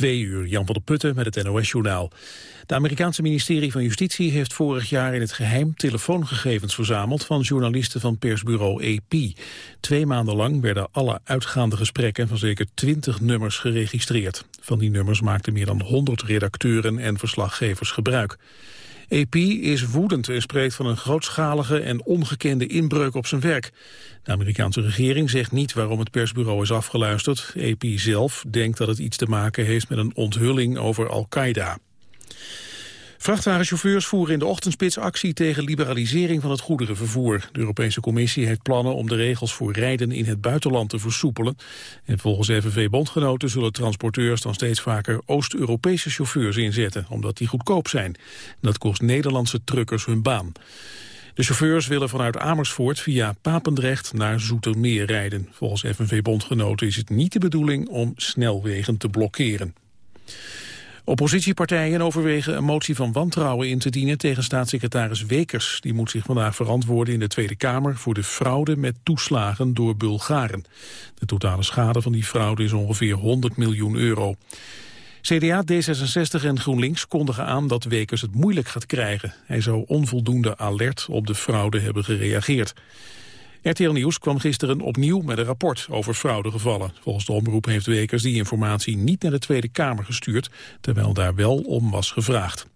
Twee uur, Jan van der Putten met het NOS-journaal. Het Amerikaanse ministerie van Justitie heeft vorig jaar in het geheim telefoongegevens verzameld van journalisten van persbureau AP. Twee maanden lang werden alle uitgaande gesprekken van zeker twintig nummers geregistreerd. Van die nummers maakten meer dan 100 redacteuren en verslaggevers gebruik. AP is woedend en spreekt van een grootschalige en ongekende inbreuk op zijn werk. De Amerikaanse regering zegt niet waarom het persbureau is afgeluisterd. AP zelf denkt dat het iets te maken heeft met een onthulling over Al-Qaeda. Vrachtwagenchauffeurs voeren in de ochtendspits actie tegen liberalisering van het goederenvervoer. De Europese Commissie heeft plannen om de regels voor rijden in het buitenland te versoepelen. En volgens FNV-bondgenoten zullen transporteurs dan steeds vaker Oost-Europese chauffeurs inzetten, omdat die goedkoop zijn. Dat kost Nederlandse truckers hun baan. De chauffeurs willen vanuit Amersfoort via Papendrecht naar Zoetermeer rijden. Volgens FNV-bondgenoten is het niet de bedoeling om snelwegen te blokkeren. Oppositiepartijen overwegen een motie van wantrouwen in te dienen tegen staatssecretaris Wekers. Die moet zich vandaag verantwoorden in de Tweede Kamer voor de fraude met toeslagen door Bulgaren. De totale schade van die fraude is ongeveer 100 miljoen euro. CDA, D66 en GroenLinks kondigen aan dat Wekers het moeilijk gaat krijgen. Hij zou onvoldoende alert op de fraude hebben gereageerd. RTL Nieuws kwam gisteren opnieuw met een rapport over fraudegevallen. Volgens de omroep heeft Wekers die informatie niet naar de Tweede Kamer gestuurd, terwijl daar wel om was gevraagd.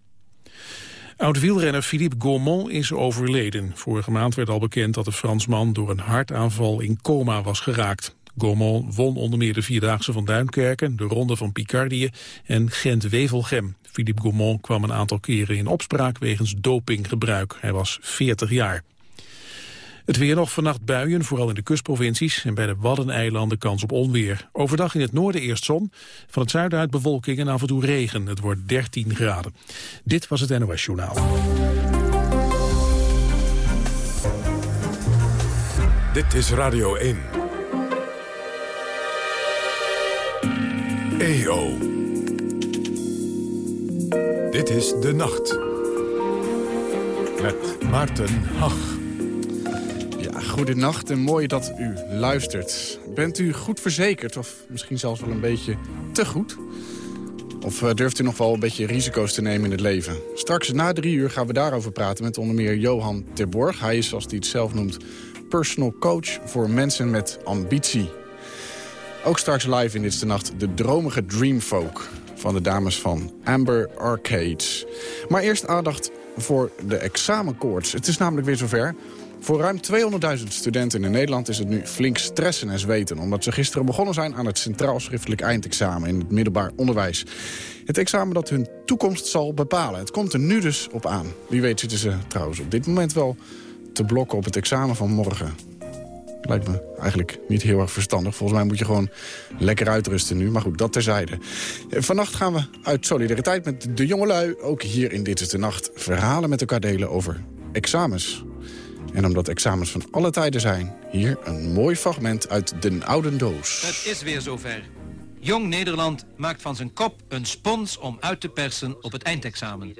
Oud-wielrenner Philippe Gaumont is overleden. Vorige maand werd al bekend dat de Fransman door een hartaanval in coma was geraakt. Gaumont won onder meer de Vierdaagse van Duinkerken, de Ronde van Picardie en Gent-Wevelgem. Philippe Gaumont kwam een aantal keren in opspraak wegens dopinggebruik. Hij was 40 jaar. Het weer nog vannacht buien, vooral in de kustprovincies... en bij de Waddeneilanden kans op onweer. Overdag in het noorden eerst zon, van het zuiden uit bewolking en af en toe regen. Het wordt 13 graden. Dit was het NOS Journaal. Dit is Radio 1. EO. Dit is De Nacht. Met Maarten Hach. Goedenacht en mooi dat u luistert. Bent u goed verzekerd of misschien zelfs wel een beetje te goed? Of eh, durft u nog wel een beetje risico's te nemen in het leven? Straks na drie uur gaan we daarover praten met onder meer Johan Terborg. Hij is, zoals hij het zelf noemt, personal coach voor mensen met ambitie. Ook straks live in Dit de Nacht de dromige Dreamfolk van de dames van Amber Arcades. Maar eerst aandacht voor de examenkoorts. Het is namelijk weer zover. Voor ruim 200.000 studenten in Nederland is het nu flink stressen en zweten... omdat ze gisteren begonnen zijn aan het Centraal Schriftelijk Eindexamen... in het middelbaar onderwijs. Het examen dat hun toekomst zal bepalen. Het komt er nu dus op aan. Wie weet zitten ze trouwens op dit moment wel te blokken op het examen van morgen. Lijkt me eigenlijk niet heel erg verstandig. Volgens mij moet je gewoon lekker uitrusten nu. Maar goed, dat terzijde. Vannacht gaan we uit solidariteit met de jongelui... ook hier in Dit is de Nacht verhalen met elkaar delen over examens. En omdat examens van alle tijden zijn, hier een mooi fragment uit Den Oude Doos. Het is weer zover. Jong Nederland maakt van zijn kop een spons om uit te persen op het eindexamen.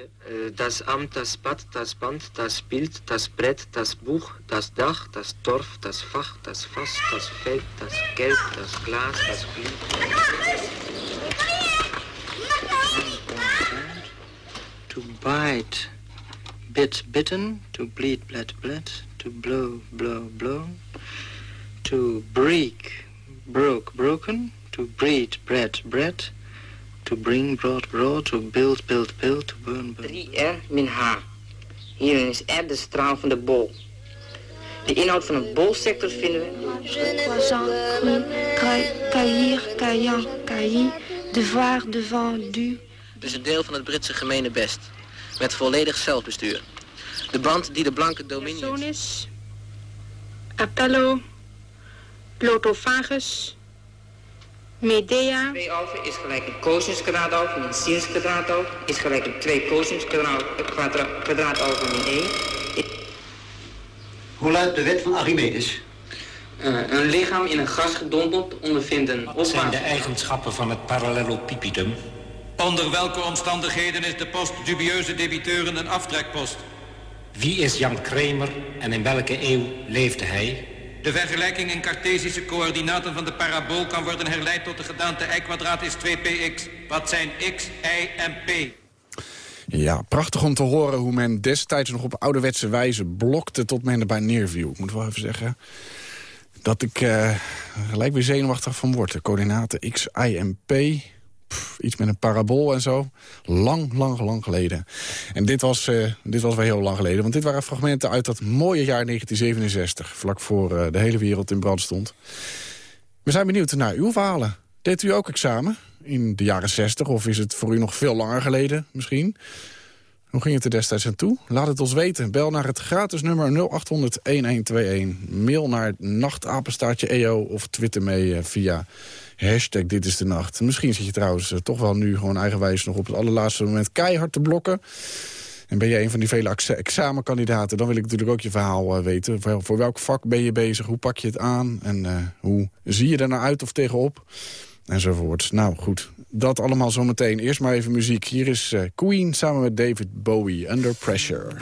Das Amt, das Bad, das Band, das Bild, das Brett, das Buch, das Dach, das Torf, das Fach, das Fass, das Feld, das Geld, das Glas, das Glied. To bite, bit, bitten, to bleed, bled, bled, to blow, blow, blow, to break, broke, broken, to breed, bread, bread, to bring, brought, brought, to build, build, build, to burn, burn. 3R min H. Hierin is R de straal van de bol. De inhoud van een bolsector vinden we... Croissant, cru, caillir, caillant, caillis, devoir, devant, du. Het is een deel van het Britse gemene best. Met volledig zelfbestuur. De band die de blanke dominions... Sonis, Appello, Plotophagus, Medea... Twee alfen is gelijk een cosinuskwaadraatalf min sinus kwaadraatalf is gelijk een 2 cosinus kwaadraatalf min 1. Hoe luidt de wet van Archimedes? Uh, een lichaam in een gas gedompeld ondervindt een Wat zijn de eigenschappen van het parallelopipedum? Onder welke omstandigheden is de post dubieuze debiteuren een aftrekpost? Wie is Jan Kramer en in welke eeuw leefde hij? De vergelijking in cartesische coördinaten van de parabool kan worden herleid tot de gedaante y kwadraat is 2px. Wat zijn x, y en p? Ja, prachtig om te horen hoe men destijds nog op ouderwetse wijze blokte tot men erbij neerviel. Ik moet wel even zeggen dat ik uh, gelijk weer zenuwachtig van word. De coördinaten x, y en p. iets met een parabool en zo. Lang, lang, lang geleden. En dit was, uh, dit was wel heel lang geleden. Want dit waren fragmenten uit dat mooie jaar 1967. Vlak voor uh, de hele wereld in brand stond. We zijn benieuwd naar uw verhalen. Deed u ook examen in de jaren 60? Of is het voor u nog veel langer geleden misschien? Hoe ging het er destijds aan toe? Laat het ons weten. Bel naar het gratis nummer 0800-1121. Mail naar nachtapenstaartje EO of twitter mee via hashtag Dit is de Nacht. Misschien zit je trouwens uh, toch wel nu gewoon eigenwijs nog op het allerlaatste moment keihard te blokken. En ben je een van die vele examenkandidaten, dan wil ik natuurlijk ook je verhaal uh, weten. Voor, welk vak ben je bezig? Hoe pak je het aan? En hoe zie je er nou uit of tegenop? Enzovoort. Nou goed, dat allemaal zometeen. Eerst maar even muziek. Hier is uh, Queen samen met David Bowie, Under Pressure.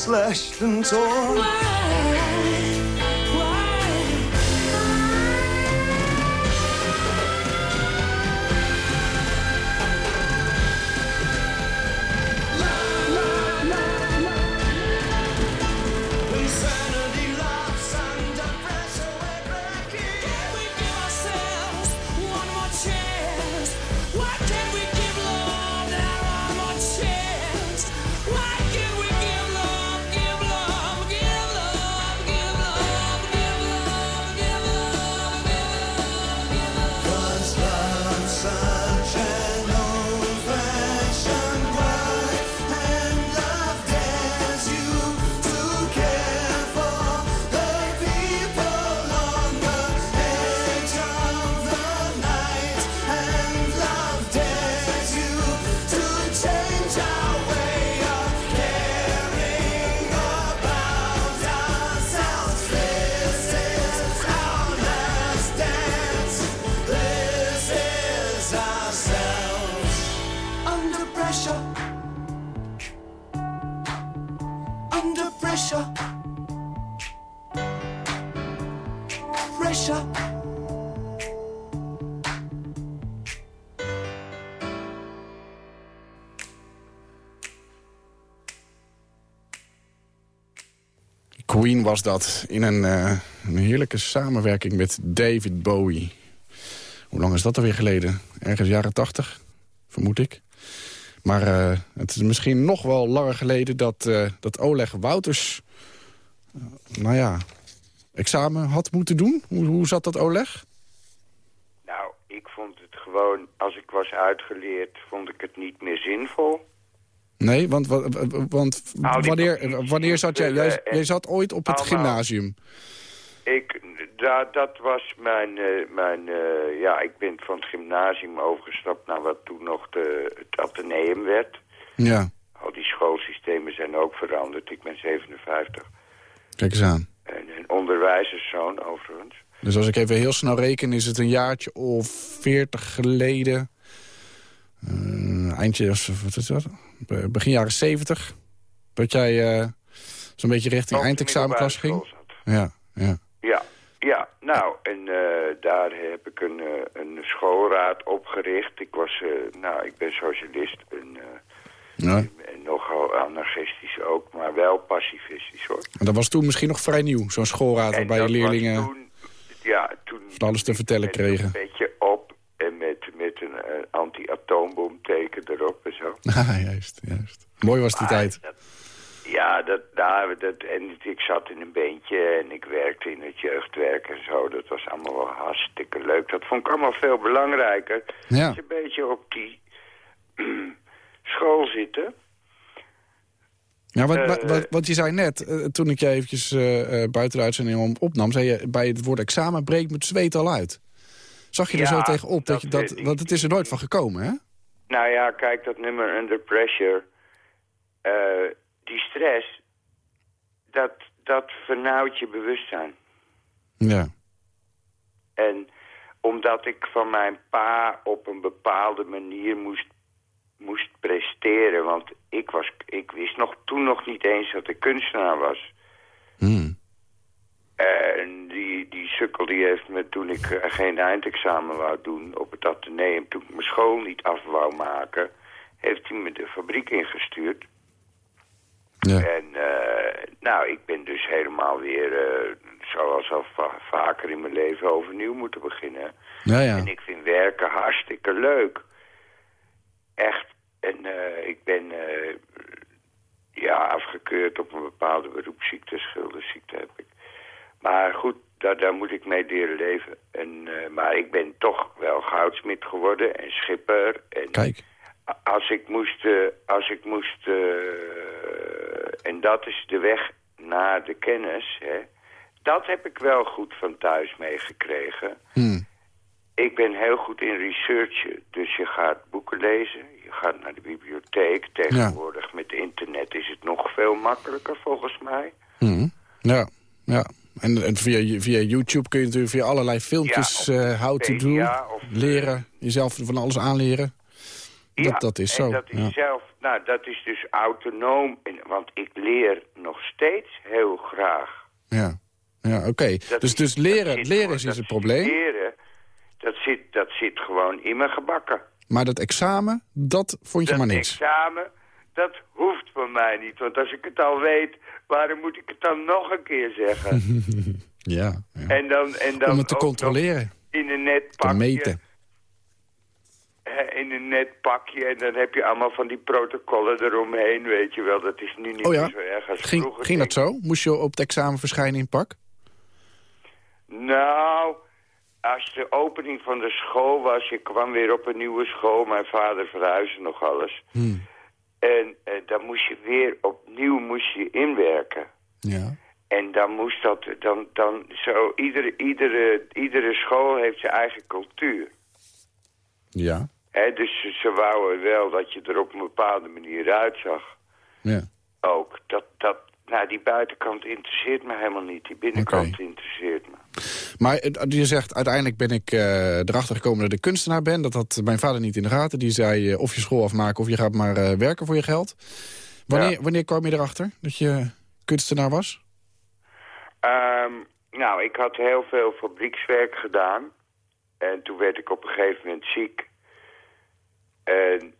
Slashed and torn. was dat. In een, eh, een heerlijke samenwerking met David Bowie. Hoe lang is dat alweer geleden? Ergens jaren 80, vermoed ik. Maar eh, het is misschien nog wel langer geleden dat, eh, dat Oleg Wouters... nou ja, examen had moeten doen. Hoe, hoe zat dat Oleg? Nou, ik vond het gewoon, als ik was uitgeleerd, vond ik het niet meer zinvol. Nee, want, wa- wa- want Nou, wanneer, wanneer zat jij... Jij, invullen en jij zat ooit op het allemaal- gymnasium. Ik, da, dat was mijn, eh, mijn eh, ja, ik ben van het gymnasium overgestapt naar wat toen nog de, het ateneum werd. Ja, Al die schoolsystemen zijn ook veranderd. Ik ben 57. kijk eens aan. En een onderwijzerszoon overigens. Dus als ik even heel snel reken, is het een jaartje of veertig geleden. Eh, eindje, wat is dat? Be- Begin jaren zeventig. Dat jij eh, zo'n beetje richting eindexamenklas ging. Ja, ja. Ja, ja. Nou, en eh, daar heb ik een, eh, een schoolraad opgericht. Ik was, nou, ik ben socialist en, ja. en nogal anarchistisch ook, maar wel pacifistisch hoor. En dat was toen misschien nog vrij nieuw, zo'n schoolraad... waarbij je leerlingen toen, ja, toen van alles te vertellen kregen. een beetje op en met, met een eh, anti-atoomboomteken erop en zo. Ah, juist, juist. Mooi was die Maar tijd. dat- ja, dat, nou, dat, en ik zat in een beentje en ik werkte in het jeugdwerk en zo. Dat was allemaal wel hartstikke leuk. Dat vond ik allemaal veel belangrijker. Ja. Je een beetje op die school zitten. Ja, wat, Eh, wat, wat, wat je zei net, eh, toen ik je eventjes eh, eh, buiten de uitzending om opnam... zei je bij het woord examen breekt me het zweet al uit. Zag je er Ja, zo tegenop? Dat, dat je, dat, want het is er nooit van gekomen, hè? Nou ja, kijk, dat nummer Under Pressure. eh, die stress, dat, dat vernauwt je bewustzijn. Ja. En omdat ik van mijn pa op een bepaalde manier moest, moest presteren... want ik, was, ik wist nog, toen nog niet eens dat ik kunstenaar was. Hmm. En die, die sukkel die heeft me toen ik eh, geen eindexamen wou doen op het ateneum... toen ik mijn school niet af wou maken... heeft hij me de fabriek ingestuurd. Ja. En eh, nou, ik ben dus helemaal weer, eh, zoals al va- vaker in mijn leven, overnieuw moeten beginnen. Ja, ja. En ik vind werken hartstikke leuk. Echt. En ik ben ja, afgekeurd op een bepaalde beroepsziekte, schilderziekte heb ik. Maar goed, daar, daar moet ik mee leren leven. En, eh, maar ik ben toch wel goudsmid geworden en schipper. En Kijk. als ik moest, eh, als ik moest eh, en dat is de weg naar de kennis, hè, dat heb ik wel goed van thuis meegekregen. Hmm. Ik ben heel goed in researchen, dus je gaat boeken lezen, je gaat naar de bibliotheek. Tegenwoordig met internet is het nog veel makkelijker volgens mij. Hmm. Ja, ja. En, en via, via YouTube kun je natuurlijk via allerlei filmpjes Ja, of eh how to do, of, eh, leren, jezelf van alles aanleren. Ja, dat, dat is en zo. dat is zelf, nou, dat is dus autonoom. En, want ik leer nog steeds heel graag. Ja, ja oké. Dat Dus, dus dat leren, zit leren is dat het probleem. Leren, dat zit, dat zit gewoon in mijn gebakken. Maar dat examen, dat vond je dat maar niks. examen, dat hoeft van mij niet. Want als ik het al weet, waarom moet ik het dan nog een keer zeggen? Ja, ja. en dan, en dan Om het te controleren, In een net te pakje. meten. hè, In een net pakje. En dan heb je allemaal van die protocollen eromheen, weet je wel. Dat is nu niet Oh ja, zo erg als ging, vroeger. ging dat zo? Moest je op het examen verschijnen in pak? Nou, als de opening van de school was, je kwam weer op een nieuwe school. Mijn vader verhuisde nog alles. Hmm. En eh, dan moest je weer opnieuw moest je inwerken. Ja. En dan moest dat, dan, dan zo, iedere, iedere, iedere school heeft zijn eigen cultuur. Ja. Hè, dus ze, ze wouden wel dat je er op een bepaalde manier uitzag. Ja. Ook. Dat, dat, nou, die buitenkant interesseert me helemaal niet. Die binnenkant interesseert me. Maar eh, je zegt, uiteindelijk ben ik eh, erachter gekomen dat ik kunstenaar ben. Dat had mijn vader niet in de gaten. Die zei, eh, of je school afmaken of je gaat maar werken voor je geld. Wanneer, Ja. wanneer kwam je erachter dat je kunstenaar was? Ehm, nou, ik had heel veel fabriekswerk gedaan. En toen werd ik op een gegeven moment ziek. En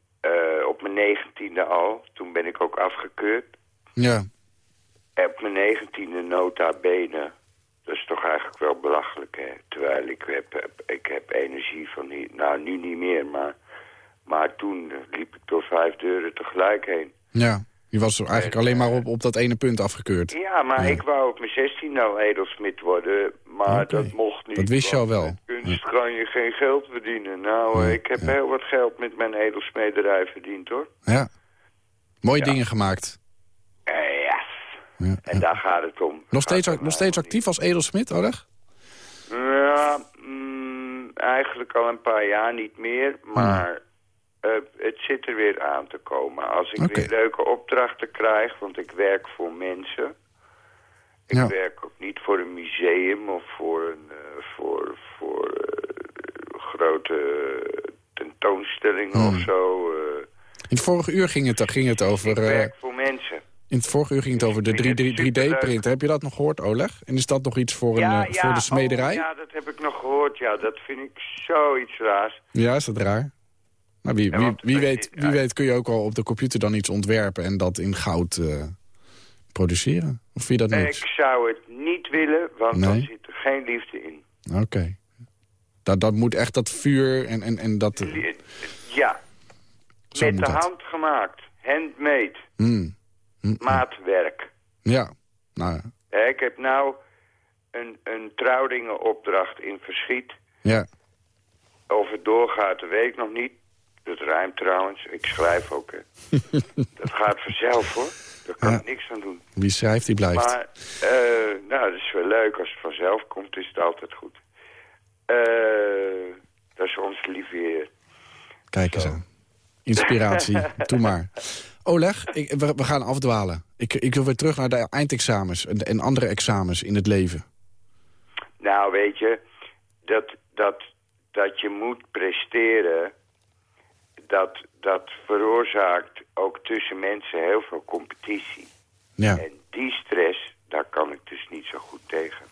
op mijn negentiende al. Toen ben ik ook afgekeurd. Ja. Op mijn negentiende nota bene. Dat is toch eigenlijk wel belachelijk, hè? Terwijl ik heb, ik heb energie van... hier- Nou, nu niet meer, maar... Maar toen eh, liep ik door vijf deuren tegelijk heen. Ja, je was er eigenlijk alleen maar op, op dat ene punt afgekeurd. Ja, maar ik wou op mijn 16 nou edelsmid worden, maar dat mocht niet. Dat wist je al wel. Kunst kan je geen geld verdienen. Nou, eh, ik heb heel wat geld met mijn edelsmederij verdiend, hoor. Ja. Mooie dingen gemaakt. Ja, en daar gaat het om. Nog steeds, nog steeds actief als edelsmid, Oleg? Ja, mm, eigenlijk al een paar jaar niet meer, maar eh, het zit er weer aan te komen. Als ik weer leuke opdrachten krijg, want ik werk voor mensen. Ik Ja. werk ook niet voor een museum of voor een eh, voor, voor, eh, grote tentoonstellingen Hmm. of zo. eh. In het vorige uur ging het, ging het over... ik werk voor mensen. In het vorige uur ging het over de 3D-print. Heb je dat nog gehoord, Oleg? En is dat nog iets voor, een, eh, voor de smederij? oh, ja, dat heb ik nog gehoord. Ja, dat vind ik zoiets raars. Ja, is dat raar? Nou, wie, wie, wie, weet, wie weet kun je ook al op de computer dan iets ontwerpen... en dat in goud eh, produceren? Of vind je dat Ik niks? zou het niet willen, want dan Nee? zit er geen liefde in. Oké. Dat, dat moet echt dat vuur en, en, en dat... eh, Ja, Zo met de dat. hand gemaakt, handmade, mm, maatwerk. ja, nou ja. Ik heb nou een, een trouwdingenopdracht in verschiet. ja. Of het doorgaat, weet ik nog niet. Dat rijmt trouwens. Ik schrijf ook, hè. dat gaat vanzelf, hoor. Daar kan Ja. ik niks aan doen. Wie schrijft, die blijft. Maar, eh, nou, dat is wel leuk. Als het vanzelf komt, is het altijd goed. Eh, dat is onze lieve heer. Kijk eens aan. Inspiratie, doe maar. Oleg, ik, we, we gaan afdwalen. Ik, ik wil weer terug naar de eindexamens en, en andere examens in het leven. Nou, weet je, dat, dat, dat je moet presteren, dat, dat veroorzaakt ook tussen mensen heel veel competitie. Ja, En die stress, daar kan ik dus niet zo goed tegen.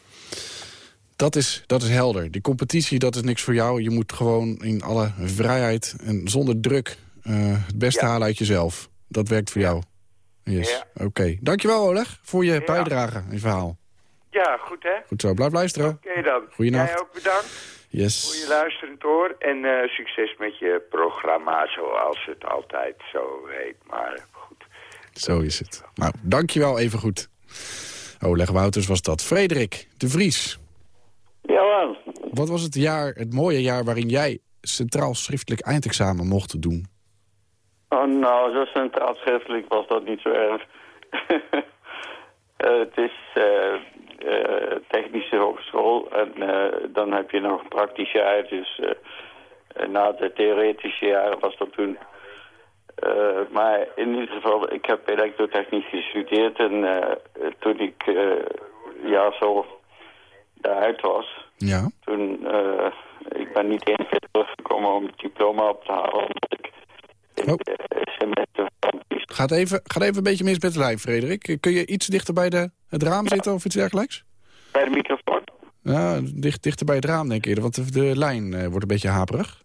dat is, dat is helder. Die competitie, dat is niks voor jou. Je moet gewoon in alle vrijheid en zonder druk eh, het beste Ja. halen uit jezelf. Dat werkt voor jou. Yes, Ja. oké. Dankjewel Oleg voor je bijdrage in je verhaal. Ja, goed hè? Goed zo, blijf luisteren. Oké dan. Goeienacht. Jij ook bedankt voor Yes. je luisterend oor. En eh, succes met je programma, zoals het altijd zo heet. Maar goed. Zo is het. Nou, dankjewel even goed. Oleg Wouters was dat. Frederik de Vries. Jawel. Wat was het jaar, het mooie jaar waarin jij centraal schriftelijk eindexamen mocht doen? Oh, nou, zo centraal schriftelijk was dat niet zo erg. Eh, het is eh, eh, technische hogeschool en dan heb je nog een praktisch jaar. Dus na de theoretische jaren was dat toen. Eh, maar in ieder geval, ik heb elektrotechniek gestudeerd en toen ik ja, zo daaruit was, Ja. toen, eh, ik ben niet eens weer teruggekomen om het diploma op te halen. Omdat ik in Oh. de semester van Gaat even, gaat even een beetje mis met de lijn, Frederik. Kun je iets dichter bij de, het raam zitten of iets dergelijks? bij de microfoon. Ja, dicht, dichter bij het raam denk ik eerder, want de, de lijn eh, wordt een beetje haperig.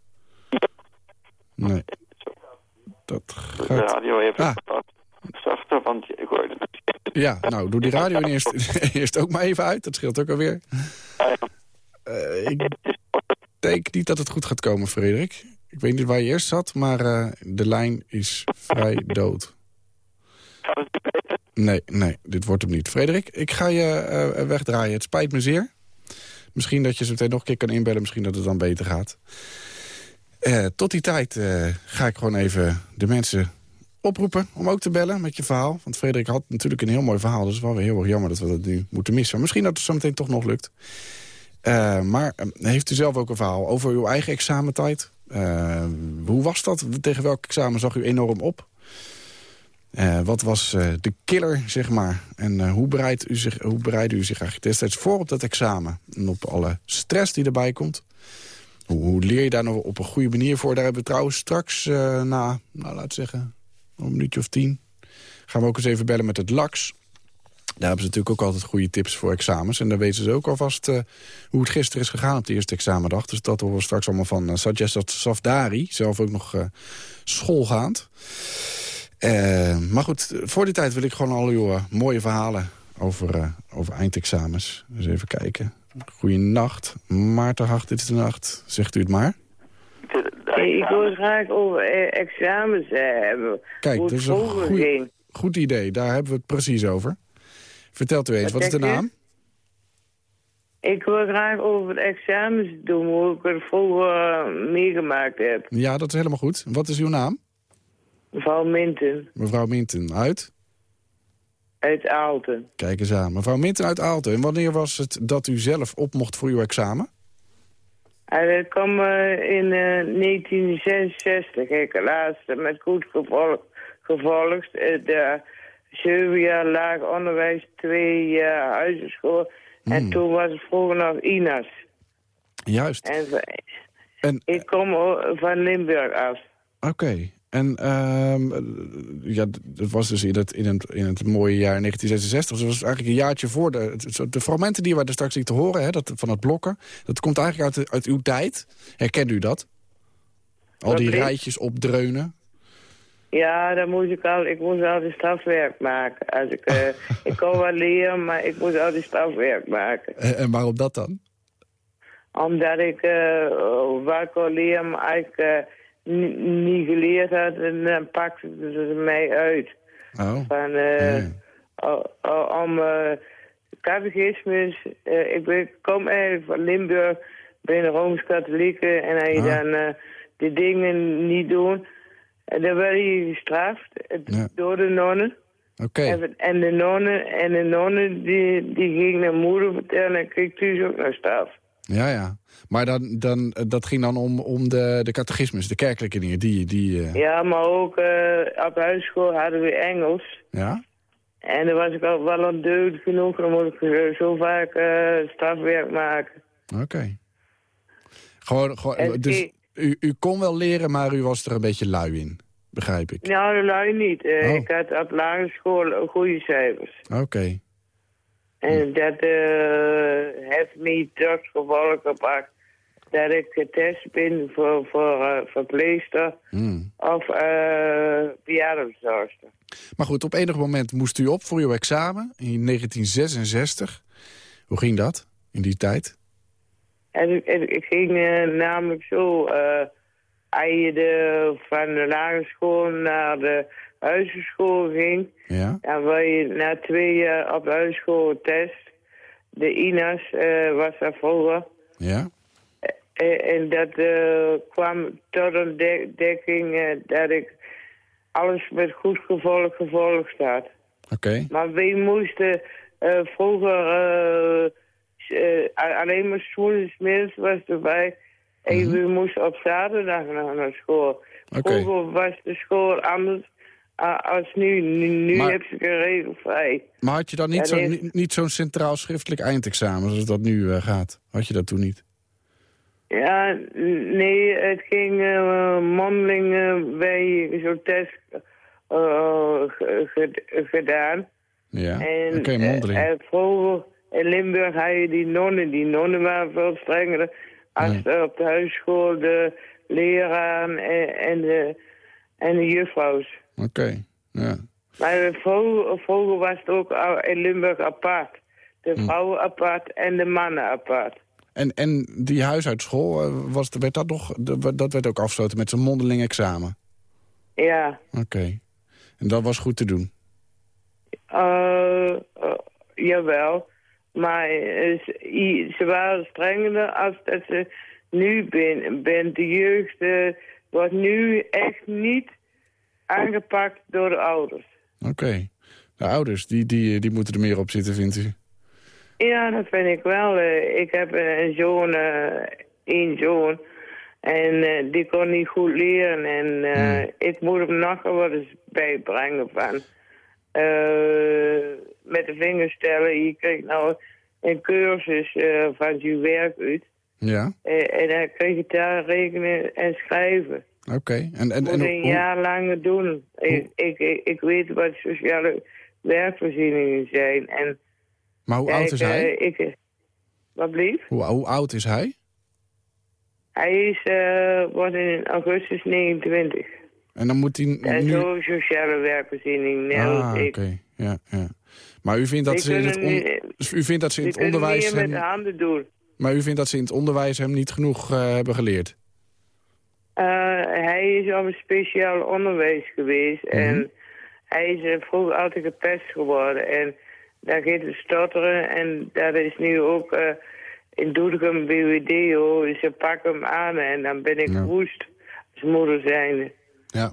Nee. Dat De gaat... radio even Ah. wat zachter, want ik hoorde het. Ja, nou, doe die radio eerst, eerst ook maar even uit. Dat scheelt ook alweer. Eh, ik denk niet dat het goed gaat komen, Frederik. Ik weet niet waar je eerst zat, maar eh, de lijn is vrij dood. Nee, nee, dit wordt hem niet. Frederik, ik ga je eh, wegdraaien. Het spijt me zeer. Misschien dat je zo meteen nog een keer kan inbellen. Misschien dat het dan beter gaat. Eh, tot die tijd ga ik gewoon even de mensen oproepen om ook te bellen met je verhaal. Want Frederik had natuurlijk een heel mooi verhaal. Dus het is wel weer heel erg jammer dat we dat nu moeten missen. Maar misschien dat het zo meteen toch nog lukt. Maar heeft u zelf ook een verhaal over uw eigen examentijd? Eh, hoe was dat? Tegen welk examen zag u enorm op? Eh, wat was eh, de killer, zeg maar? En hoe, bereidt u zich, hoe bereidde u zich eigenlijk destijds voor op dat examen? En op alle stress die erbij komt? Hoe, leer je daar nou op een goede manier voor? Daar hebben we trouwens straks na, nou, laat zeggen, een minuutje of tien... gaan we ook eens even bellen met het LAX. Daar hebben ze natuurlijk ook altijd goede tips voor examens. En dan weten ze ook alvast eh, hoe het gisteren is gegaan op de eerste examendag. Dus dat horen we straks allemaal van uh, Sajjad Safdari. Zelf ook nog uh, schoolgaand. Uh, maar goed, voor die tijd wil ik gewoon al uw uh, mooie verhalen over, uh, over eindexamens. Dus even kijken. Goeienacht. Maarten Hart, dit is de nacht. Zegt u het maar. Ik wil graag over eh, examens uh, hebben. Kijk, dat is een goed, goed idee. Daar hebben we het precies over. Vertelt u eens, wat, wat is de naam? Ik wil graag over de examens doen, hoe ik het vroeger meegemaakt heb. Ja, dat is helemaal goed. Wat is uw naam? Mevrouw Minten. Mevrouw Minten, uit? Uit Aalten. Kijk eens aan. Mevrouw Minten uit Aalten. En wanneer was het dat u zelf op mocht voor uw examen? Dat kwam in 1966. Ik laatst met goed gevolg, gevolgd. De zeven jaar laag onderwijs, twee jaar huisenschool. En Hmm. toen was het vroeger nog INAS. Juist. En, En- ik kom van Limburg af. Oké. En ehm, ja, dat was dus in het, in, het, in het mooie jaar 1966. Dus dat was eigenlijk een jaartje voor. De, de fragmenten die we er straks lieten horen, hè, dat, van het blokken... dat komt eigenlijk uit, uit uw tijd. Herkent u dat? Al die rijtjes opdreunen. Ja, dan moest ik al, ik moest altijd strafwerk maken. Als ik, eh, ik kon wel leren, maar ik moest altijd strafwerk maken. En, en waarom dat dan? Omdat ik uh, wel kon leren, maar ik eh, ni- niet geleerd had, en dan pakte ze mij uit. Oh. Van, eh, o- om uh, catechismus, eh, ik ben, kom eigenlijk van Limburg, ben Rooms-Katholieke en als je Ah. dan eh, die dingen niet doen, en dan werd je gestraft eh, door de nonnen. Oké. En, en de nonnen, en de nonnen die, die gingen naar moeder vertellen en kreeg thuis ook nog straf. Ja, ja. Maar dan, dan, eh, dat ging dan om, om de, de catechismus, de kerkelijke dingen. Die, die, eh, Ja, maar ook eh, op huisschool hadden we Engels. ja? En dan was ik al wel een deugd genoeg, dan moet ik zo vaak eh, strafwerk maken. Oké. Gewoon, gewoon, dus u, u kon wel leren, maar u was er een beetje lui in. Begrijp ik. Nou, lui niet. Eh, Oh. Ik had op lagere school goede cijfers. Oké. En dat eh, heeft me tot gevolg gebracht dat ik getest ben voor, voor eh, verpleegster Hmm. of uh. Maar goed, op enig moment moest u op voor uw examen in 1966. Hoe ging dat in die tijd? En ik, en ik ging eh, namelijk zo, eh als je de, van de lagere school naar de huisschool ging, Ja? dan was je na twee jaar op de huisschool test. De INAS eh, was daar vroeger. Ja? Eh, en dat eh, kwam tot een de- dekking eh, dat ik alles met goed gevolg gevolgd had. Oké. Maar we moesten eh, vroeger eh, alleen maar schoenen middags was erbij. En we moesten op zaterdag nog naar school. Vroeger was de school anders uh, als nu. Nu, nu Maar- heb je regelvrij. Maar had je dan niet zo'n niet, zo'n centraal schriftelijk eindexamen zoals dat nu eh, gaat? Had je dat toen niet? Ja, nee, het ging uh, mondeling uh, bij zo'n test ge- ge- gedaan. Ja. En Oké, eh, mondeling. eh, vroeger in Limburg had je die nonnen. Die nonnen waren veel strenger als Ja. op de huisschool de leraar en, en de, en de juffrouws. Oké. Ja. Maar vroeger, vroeger was het ook in Limburg apart. De Hm. vrouwen apart en de mannen apart. En, en die huisuitschool, eh, was, werd dat, nog, dat werd ook afgesloten met zo'n mondeling examen? Ja. Oké. En dat was goed te doen? Eh, eh, jawel. Maar eh, ze, waren strenger als dat ze nu ben, bent. De jeugd eh, wordt nu echt niet aangepakt door de ouders. Oké. De ouders, die, die, die moeten er meer op zitten, vindt u? Ja, dat vind ik wel. Eh, ik heb een een zoon, eh, één zoon. En eh, die kon niet goed leren. En eh, ik moet hem nog wel eens bijbrengen van... eh, met de vingers stellen. Je krijgt nou een cursus eh, van je werk uit. Ja. Eh, en dan krijg je daar rekenen en schrijven. Oké. En, en, Moet en, een jaar lang doen. Ik, ik, ik, weet wat sociale werkvoorzieningen zijn. En maar hoe kijk, oud is hij? ik, wat blieft? Hoe, hoe oud is hij? Hij is, eh, wordt in augustus 29. En dan moet hij nu... zo sociale werkvoorziening, net ah, als oké. Ja, ja. Maar u vindt dat Die ze in het, on- niet- u vindt dat ze in het onderwijs... met hem- de handen doen. Maar u vindt dat ze in het onderwijs hem niet genoeg eh, hebben geleerd? Eh, hij is op een speciaal onderwijs geweest Mhm. en hij is eh, vroeger altijd gepest geworden. En daar gaat het stotteren en dat is nu ook in Doetinchem BWD, hoor. Ze pakken hem aan en dan ben ik woest als moeder zijnde. Ja.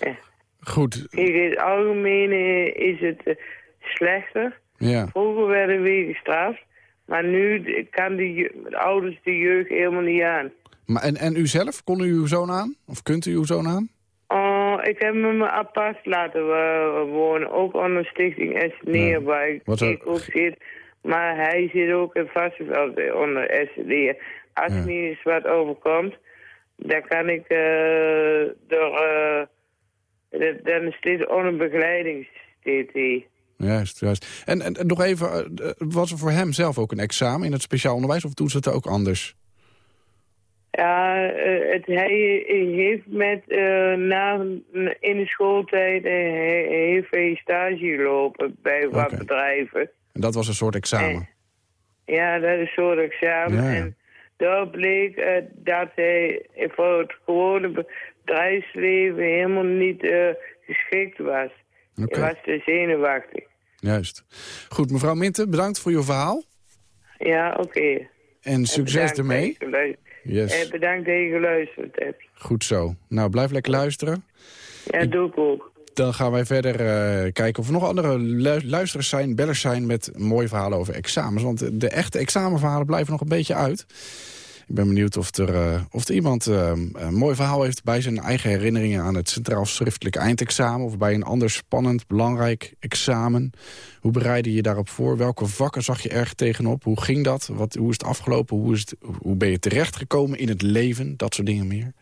Ja. Goed. Kijk, in het algemeen eh, is het eh, slechter. Ja. Vroeger werden we gestraft, maar nu kan de, ouders de jeugd helemaal niet aan. Maar en, en u zelf? Kon u uw zoon aan? Of kunt u uw zoon aan? Oh, ik heb hem apart laten eh, wonen, ook onder Stichting SNE, waar ik, Wat ik ook zit. Maar hij zit ook in Vassenveld onder SNE. Als Ja. er niet eens wat overkomt, dan kan ik eh door... eh, dan is dit onder begeleiding. Juist, juist. En, en, en nog even, eh, was er voor hem zelf ook een examen in het speciaal onderwijs... of doen ze het ook anders? Ja, het, hij heeft met, na, in de schooltijd hij- heeft hij stage gelopen bij wat bedrijven. En dat was een soort examen. Ja, dat is een soort examen. Ja, ja. En daar bleek dat hij voor het gewone bedrijfsleven helemaal niet eh, geschikt was. Oké. Hij was te zenuwachtig. Juist. Goed, mevrouw Minten, bedankt voor uw verhaal. Ja, oké. En succes bedankt ermee. Yes. Eh, bedankt dat je geluisterd hebt. Goed zo. Nou, blijf lekker luisteren. Ja, doe ik ook. Dan gaan wij verder eh, kijken of er nog andere lu- zijn, bellers zijn... met mooie verhalen over examens. Want de echte examenverhalen blijven nog een beetje uit. Ik ben benieuwd of er, eh, of er iemand eh, een mooi verhaal heeft... bij zijn eigen herinneringen aan het Centraal Schriftelijk Eindexamen... of bij een ander spannend, belangrijk examen. Hoe bereidde je daarop voor? Welke vakken zag je erg tegenop? Hoe ging dat? Wat, hoe is het afgelopen? Hoe, is het, hoe ben je terechtgekomen in het leven? Dat soort dingen meer.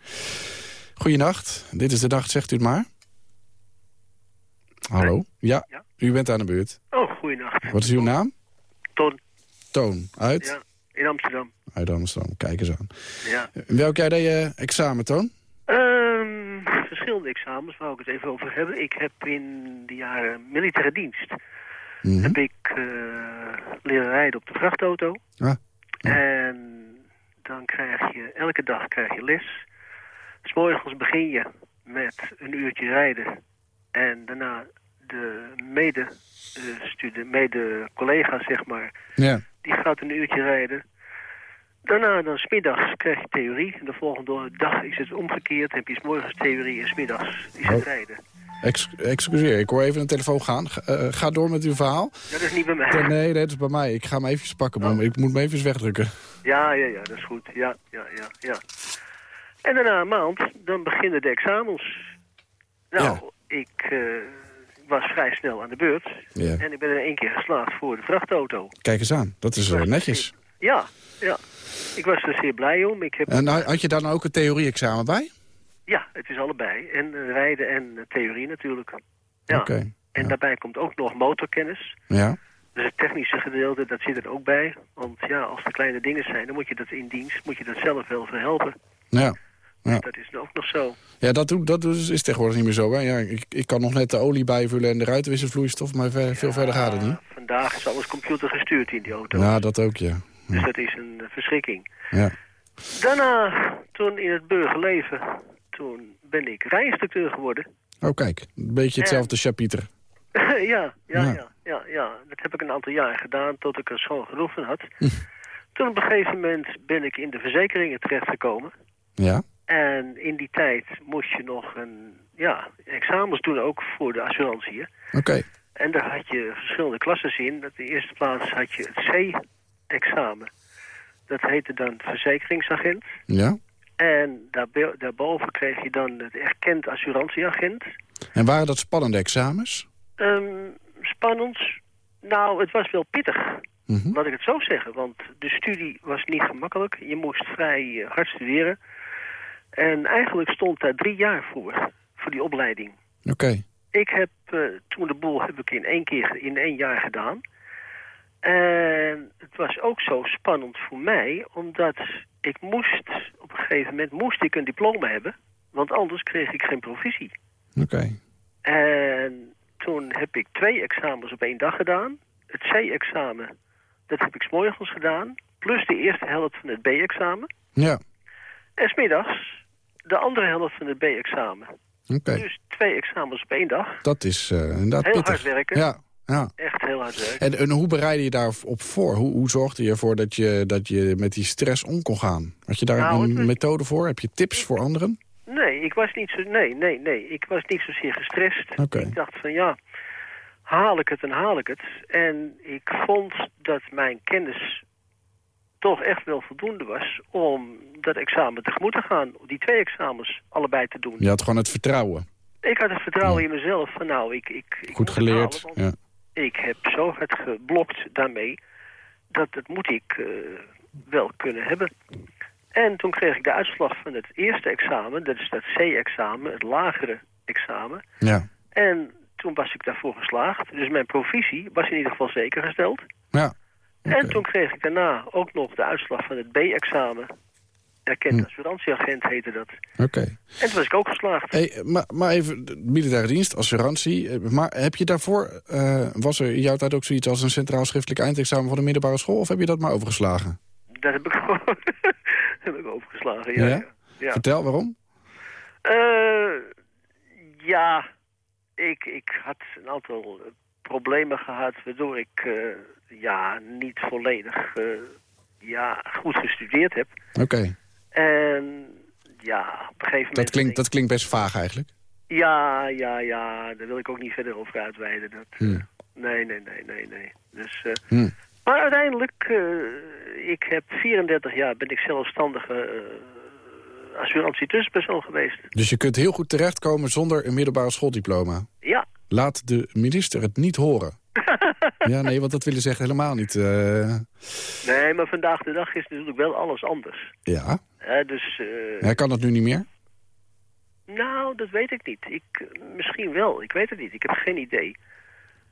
Goedenacht, dit is de dag, zegt u het maar. Hallo? Ja, u bent aan de beurt. Oh, goeienacht. Wat is uw naam? Ton. Toon. Uit? Ja, in Amsterdam. Uit Amsterdam. Kijk eens aan. Ja. In welk jaar deed je examen, Toon? Ehm, verschillende examens, wou ik het even over hebben. Ik heb in de jaren militaire dienst... Mhm. heb ik eh, leren rijden op de vrachtauto. Ah. En dan krijg je, elke dag krijg je les. S morgens begin je met een uurtje rijden. En daarna de mede, eh, mede collega, zeg maar, Ja. die gaat een uurtje rijden. Daarna, dan smiddags krijg je theorie. En de volgende dag is het omgekeerd. heb je 's morgens theorie en smiddags is het Oh. rijden. Ex excuseer, ik hoor even een telefoon gaan. Ga, eh, ga door met uw verhaal. Dat is niet bij mij. Nee, dat is bij mij. Ik ga hem eventjes pakken, maar ik moet hem even wegdrukken. Ja, ja, ja, dat is goed. Ja, ja, ja, ja. En daarna een maand, dan beginnen de examens. Nou, ik eh, was vrij snel aan de beurt. Ja. En ik ben er één keer geslaagd voor de vrachtauto. Kijk eens aan, dat is eh, netjes. Ja, ja. Ik was er zeer blij om. Ik heb... En had je daar nou ook een theorie-examen bij? Ja, het is allebei. En eh, rijden en theorie natuurlijk. Ja. Oké. En daarbij komt ook nog motorkennis. Ja. Dus het technische gedeelte, dat zit er ook bij. Want ja, als er kleine dingen zijn, dan moet je dat in dienst, moet je dat zelf wel verhelpen. Ja. Ja. Dat is ook nog zo. Ja, dat, dat is, tegenwoordig niet meer zo. Hè? Ja, ik, ik kan nog net de olie bijvullen en de ruitenwisselvloeistof, maar ver- veel verder gaat het niet. Vandaag is alles computer gestuurd in die auto. Nou, dat ook, ja. Dus dat is een eh, verschrikking. ja. Daarna, toen in het burgerleven, toen ben ik rijinstructeur geworden. Oh, kijk, een beetje hetzelfde chapiter. ja, ja, Ja. ja, ja, ja. Dat heb ik een aantal jaar gedaan tot ik er schoon genoeg van had. Toen op een gegeven moment ben ik in de verzekeringen terechtgekomen. Ja. En in die tijd moest je nog een, ja, examens doen ook voor de assurantie. Oké. En daar had je verschillende klassen in. Op de eerste plaats had je het C-examen. Dat heette dan verzekeringsagent. Ja. En daarboven kreeg je dan het erkend assurantieagent. En waren dat spannende examens? Ehm, spannend. Nou, het was wel pittig. Mhm. Laat ik het zo zeggen. Want de studie was niet gemakkelijk. Je moest vrij eh, hard studeren. En eigenlijk stond daar drie jaar voor. Voor die opleiding. Oké. Ik heb eh, toen de boel heb ik in één keer in één jaar gedaan. En het was ook zo spannend voor mij, omdat ik moest, op een gegeven moment moest ik een diploma hebben. Want anders kreeg ik geen provisie. Oké. En toen heb ik twee examens op één dag gedaan. Het C-examen, dat heb ik 's morgens gedaan. Plus de eerste helft van het B-examen. Ja, En smiddags de andere helft van het B-examen. Dus twee examens op één dag. Dat is eh, inderdaad Heel pittig. hard werken. Ja, ja. Echt heel hard werken. En, en hoe bereidde je daarop voor? Hoe, hoe zorgde je ervoor dat je, dat je met die stress om kon gaan? Had je daar Nou, een was- methode voor? Heb je tips voor anderen? Nee, ik was niet zo. Nee, nee, nee. Ik was niet zozeer gestrest. Ik dacht van ja, haal ik het en haal ik het. En ik vond dat mijn kennis toch echt wel voldoende was om dat examen tegemoet te gaan. Die twee examens allebei te doen. Je had gewoon het vertrouwen. Ik had het vertrouwen in mezelf van nou, ik, ik, ik Goed het geleerd. halen, Ja. ik heb zo hard geblokt daarmee. Dat, dat moet ik eh, wel kunnen hebben. En toen kreeg ik de uitslag van het eerste examen. Dat is dat C-examen, het lagere examen. Ja. En toen was ik daarvoor geslaagd. Dus mijn provisie was in ieder geval zeker gesteld. Ja. En toen kreeg ik daarna ook nog de uitslag van het B-examen. Erkend assurantieagent heette dat. Oké. En toen was ik ook geslaagd. Hey, maar, maar even, de militaire dienst, assurantie. eh, Maar heb je daarvoor, eh, was er in jouw tijd ook zoiets als een centraal schriftelijk eindexamen van de middelbare school? Of heb je dat maar overgeslagen? Daar heb ik, heb ik overgeslagen, ja. ja? ja. Vertel, waarom? Eh, ja, ik, ik had een aantal problemen gehad... waardoor ik eh, ja, niet volledig eh, ja, goed gestudeerd heb. Oké. En ja, op een gegeven moment... Dat klinkt, dat klinkt best vaag eigenlijk. Ja, ja, ja, daar wil ik ook niet verder over uitweiden. Dat, Hm. Nee, nee, nee, nee, nee. Dus, eh, Hm. Maar uiteindelijk, eh, ik heb 34 jaar, ben ik zelfstandige uh, assurantietussenpersoon geweest. Dus je kunt heel goed terechtkomen zonder een middelbare schooldiploma. Ja. Laat de minister het niet horen. ja, nee, want dat willen ze echt helemaal niet. eh. Nee, maar vandaag de dag is natuurlijk wel alles anders. ja, dus, eh, hij kan dat nu niet meer. nou, dat weet ik niet. Ik, eh, misschien wel, ik weet het niet. Ik heb geen idee.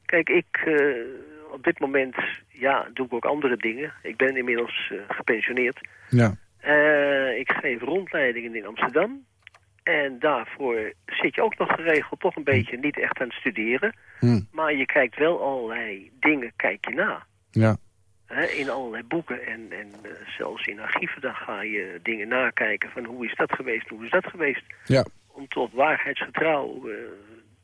Kijk, ik, op dit moment, ja, doe ik ook andere dingen. Ik ben inmiddels gepensioneerd. Ja. Ik geef rondleidingen in Amsterdam. En daarvoor zit je ook nog geregeld toch een beetje niet echt aan het studeren. Hm. Maar je kijkt wel allerlei dingen, kijk je na. Ja. In allerlei boeken en, en eh, zelfs in archieven, dan ga je dingen nakijken van hoe is dat geweest, hoe is dat geweest. Ja. Om tot waarheidsgetrouw eh,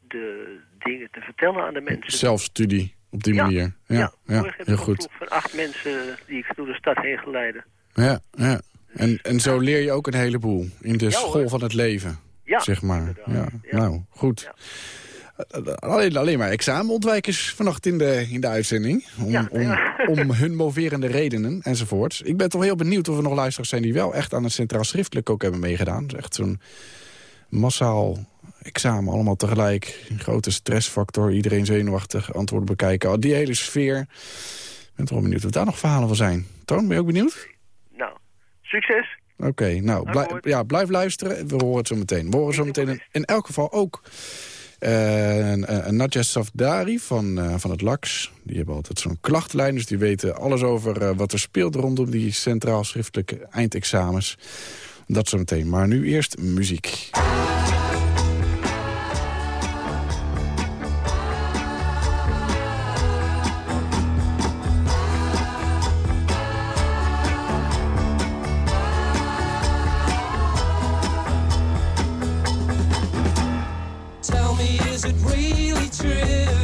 de dingen te vertellen aan de mensen. Zelfstudie op die Ja. manier. Ja, ja, heb heel ik een goed. van acht mensen die ik door de stad heen geleide. Ja, ja. En, en zo leer je ook een heleboel in de Ja, school hoor. van het leven. Ja, zeg maar. Ja, Nou, goed. Alleen, alleen maar examenontwijkers vannacht in de, in de uitzending. Om, om, om hun moverende redenen enzovoorts. Ik ben toch heel benieuwd of er nog luisteraars zijn... die wel echt aan het Centraal Schriftelijk ook hebben meegedaan. Echt zo'n massaal examen, allemaal tegelijk. Een grote stressfactor, iedereen zenuwachtig, antwoorden bekijken. Oh, Die hele sfeer. Ik ben toch wel benieuwd of daar nog verhalen van zijn. Toon, ben je ook benieuwd? Nou, succes! Oké, nou, blij- Akkoord. ja, blijf luisteren. We horen het zo meteen. We horen zo meteen in, in elk geval ook een, een Nadja Safdari van, eh, van het LAX. Die hebben altijd zo'n klachtlijn, dus die weten alles over eh, wat er speelt rondom die centraal schriftelijke eindexamens. Dat zo meteen. Maar nu eerst muziek. Is it really true?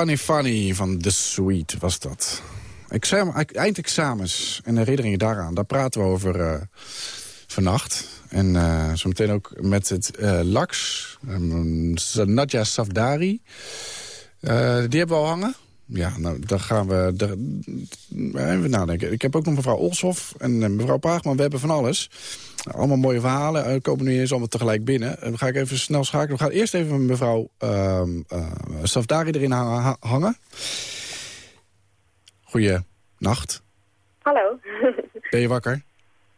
Funny Funny van The Sweet was dat. Examen, eindexamens en herinneringen daaraan, daar praten we over eh, vannacht. En uh, zometeen ook met het uh, LAX, um, Nadja Safdari. die hebben we al hangen. Ja, nou, daar gaan we daar, even nadenken. Ik heb ook nog mevrouw Olshoff en mevrouw Paagman. We hebben van alles. Allemaal mooie verhalen. Uh, komen nu eens allemaal tegelijk binnen. Dan ga ik even snel schakelen. We gaan eerst even met mevrouw uh, uh, Safdari erin ha hangen. Goeie nacht. Hallo. Ben je wakker?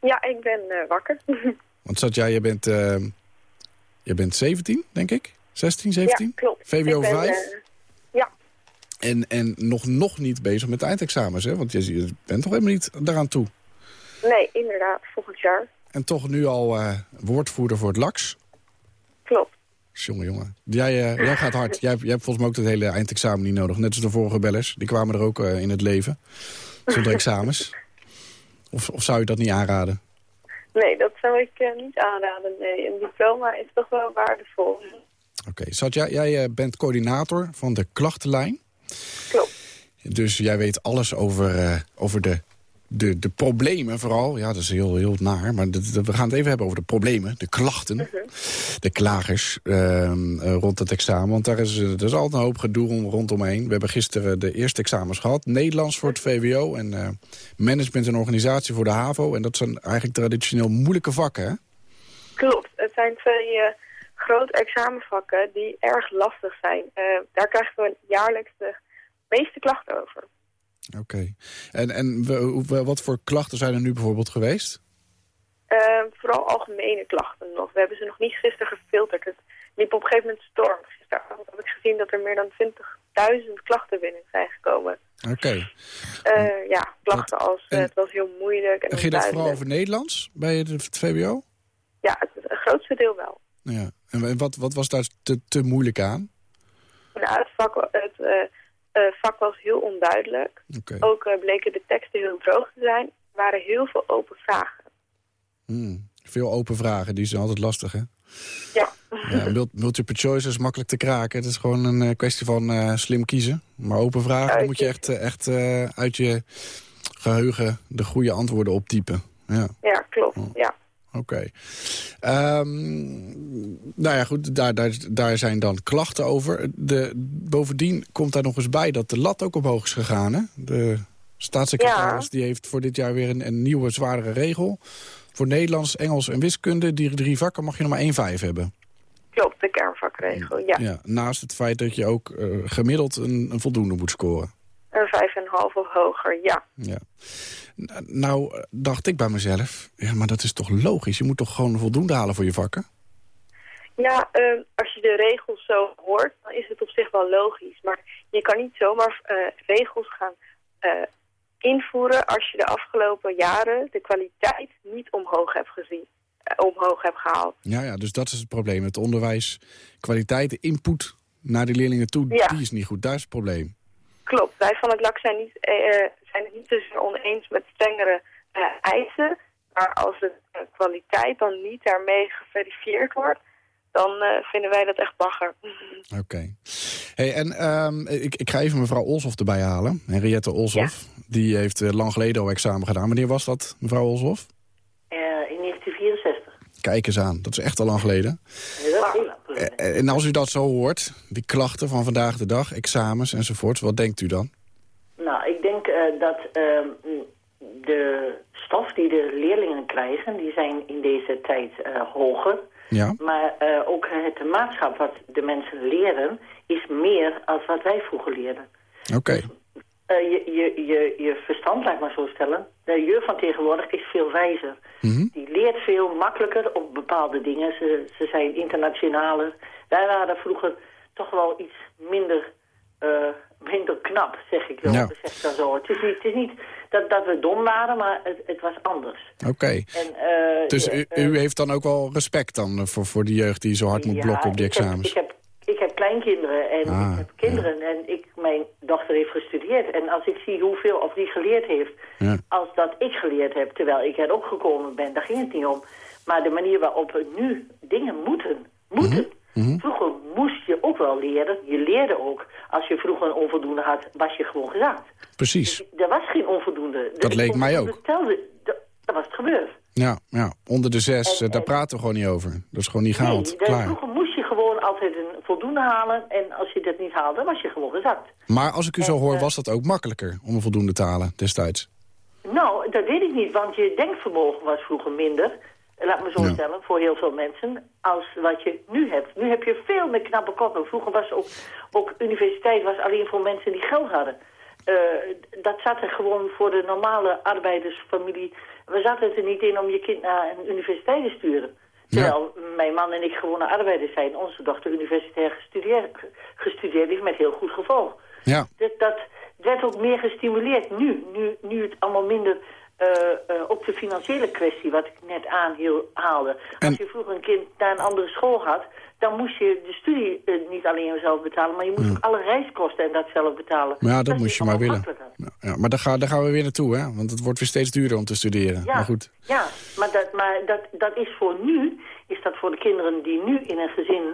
Ja, ik ben uh, wakker. Want Satja, je bent, je bent 17, denk ik? 16, 17? Ja, klopt. VWO ben, 5? En, en nog, nog niet bezig met de eindexamens, hè? Want je, je bent toch helemaal niet daaraan toe? Nee, inderdaad, volgend jaar. En toch nu al uh, woordvoerder voor het LAX? Klopt. Jongen, jongen. Jij, uh, jij gaat hard. Jij, jij hebt volgens mij ook het hele eindexamen niet nodig. Net als de vorige bellers. Die kwamen er ook uh, in het leven. Zonder examens. Of, of zou je dat niet aanraden? Nee, dat zou ik niet aanraden. Nee, een diploma is toch wel waardevol. Oké. Okay. Satja, jij bent coördinator van de klachtenlijn. Klopt. Dus jij weet alles over, over de de, de problemen vooral, ja, dat is heel, heel naar... maar de, de, we gaan het even hebben over de problemen, de klachten... Uh -huh. de klagers uh, rond het examen. Want daar is, er is altijd een hoop gedoe om, rondomheen. We hebben gisteren de eerste examens gehad. Nederlands voor het VWO en management en organisatie voor de HAVO. En dat zijn eigenlijk traditioneel moeilijke vakken, hè? Klopt, het zijn twee grote examenvakken die erg lastig zijn. daar krijgen we jaarlijks de meeste klachten over. Oké. Okay. En, en we, wat voor klachten zijn er nu bijvoorbeeld geweest? Uh, vooral algemene klachten nog. We hebben ze nog niet gisteren gefilterd. Het liep op een gegeven moment storm. Gisteravond heb ik gezien dat er meer dan 20.000 klachten binnen zijn gekomen. Oké. Okay. Uh, ja, klachten als en, het was heel moeilijk. En, en ging dat vooral over Nederlands bij het VWO? Ja, het, het grootste deel wel. Ja. En wat, wat was daar te, te moeilijk aan? Nou, het vak... Het, uh, uh, vak was heel onduidelijk. Okay. Ook uh, bleken de teksten heel droog te zijn. Er waren heel veel open vragen. Hmm. Veel open vragen, die zijn altijd lastig, hè? Ja. ja multiple choice is makkelijk te kraken. Het is gewoon een uh, kwestie van slim kiezen. Maar open vragen, dan moet je echt, echt uit je geheugen de goede antwoorden optypen. Ja, ja klopt. Ja. Oké. Okay. Um, nou ja, goed, daar, daar, daar zijn dan klachten over. De, bovendien komt daar nog eens bij dat de lat ook omhoog is gegaan. Hè? De staatssecretaris ja. die heeft voor dit jaar weer een, een, nieuwe, zwaardere regel. Voor Nederlands, Engels en wiskunde, die drie vakken mag je nog maar 1,5 hebben. Klopt, de kernvakregel, ja. ja. Naast het feit dat je ook uh, gemiddeld een, een voldoende moet scoren. Een 5,5 of hoger, ja. ja. Nou, dacht ik bij mezelf, ja, maar dat is toch logisch? Je moet toch gewoon voldoende halen voor je vakken? Ja, uh, als je de regels zo hoort, dan is het op zich wel logisch. Maar je kan niet zomaar uh, regels gaan uh, invoeren als je de afgelopen jaren de kwaliteit niet omhoog hebt gezien. omhoog hebt gehaald. Ja, ja, dus dat is het probleem. Het onderwijs, kwaliteit, de input naar de leerlingen toe, ja. die is niet goed. Daar is het probleem. Klopt. Wij van het LAK zijn, niet, zijn het niet tussen oneens met strengere eisen. Maar als de kwaliteit dan niet daarmee geverifieerd wordt, dan uh, vinden wij dat echt bagger. Oké. Okay. Hey, en um, ik, ik ga even mevrouw Olshoff erbij halen. Henriette Olshoff. Ja. Die heeft uh, lang geleden al examen gedaan. Wanneer was dat, mevrouw Olshoff? Uh, in 1964. Kijk eens aan. Dat is echt al lang geleden. Ja, heel lang geleden. En als u dat zo hoort, die klachten van vandaag de dag, examens enzovoort, wat denkt u dan? Nou, ik denk dat ehm, de stof die de leerlingen krijgen, die zijn in deze tijd hoger. Ja. Maar ook het maatschap wat de mensen leren is meer als wat wij vroeger leerden. Oké. Okay. Dus, je, je, je, je verstand, laat ik maar zo stellen. De jeugd van tegenwoordig is veel wijzer. Mm -hmm. Die leert veel makkelijker op bepaalde dingen. Ze, ze zijn internationaler. Wij waren vroeger toch wel iets minder, uh, minder knap, zeg ik wel. Ja. Zeg dan zo. Het is niet, het is niet dat, dat we dom waren, maar het, het was anders. Oké. Okay. Uh, dus u, u, heeft dan ook wel respect dan voor, voor die jeugd die zo hard moet ja, blokken op die ik heb, examens? ik, heb, ik heb kleinkinderen en ah, ik heb kinderen ja. en ik, mijn dochter heeft gestudeerd. En als ik zie hoeveel of die geleerd heeft ja. als dat ik geleerd heb, terwijl ik er ook gekomen ben, daar ging het niet om. Maar de manier waarop we nu dingen moeten, moeten. Mm -hmm. Vroeger moest je ook wel leren. Je leerde ook, als je vroeger een onvoldoende had, was je gewoon gezakt. Precies. Er was geen onvoldoende. Dat leek mij Telde, dat, dat was het gebeurd. Ja, ja, onder de zes, eh, daar praten we gewoon niet over. Dat is gewoon niet gehaald. Nee, de- Klaar. vroeger moest je gewoon altijd een voldoende halen. En als je dat niet haalde, was je gewoon gezakt. Maar als ik u zo hoor, eh, was dat ook makkelijker om een voldoende te halen destijds? Nou, dat weet ik niet, want je denkvermogen was vroeger minder, laat me zo Ja. stellen, voor heel veel mensen, als wat je nu hebt. Nu heb je veel meer knappe koppen. Vroeger was ook, ook universiteit was alleen voor mensen die geld hadden. Eh, dat zat er gewoon voor de normale arbeidersfamilie. We zaten er niet in om je kind naar een universiteit te sturen. Terwijl mijn man en ik gewone arbeiders zijn. Onze dochter universitair gestudeerd, gestudeerd heeft met heel goed gevolg. Ja. Dat, dat werd ook meer gestimuleerd nu. Nu, nu het allemaal minder eh, eh, op de financiële kwestie, wat ik net aanhaalde. Als je vroeger een kind naar een andere school had, dan moest je de studie eh, niet alleen zelf betalen, maar je moest ook alle reiskosten en dat zelf betalen. Maar ja, dat, moest je maar willen. Ja, maar daar, ga, daar gaan we weer naartoe, hè? Want het wordt weer steeds duurder om te studeren. Ja, Maar goed. ja maar, dat, maar dat, dat is voor nu, is dat voor de kinderen die nu in een gezin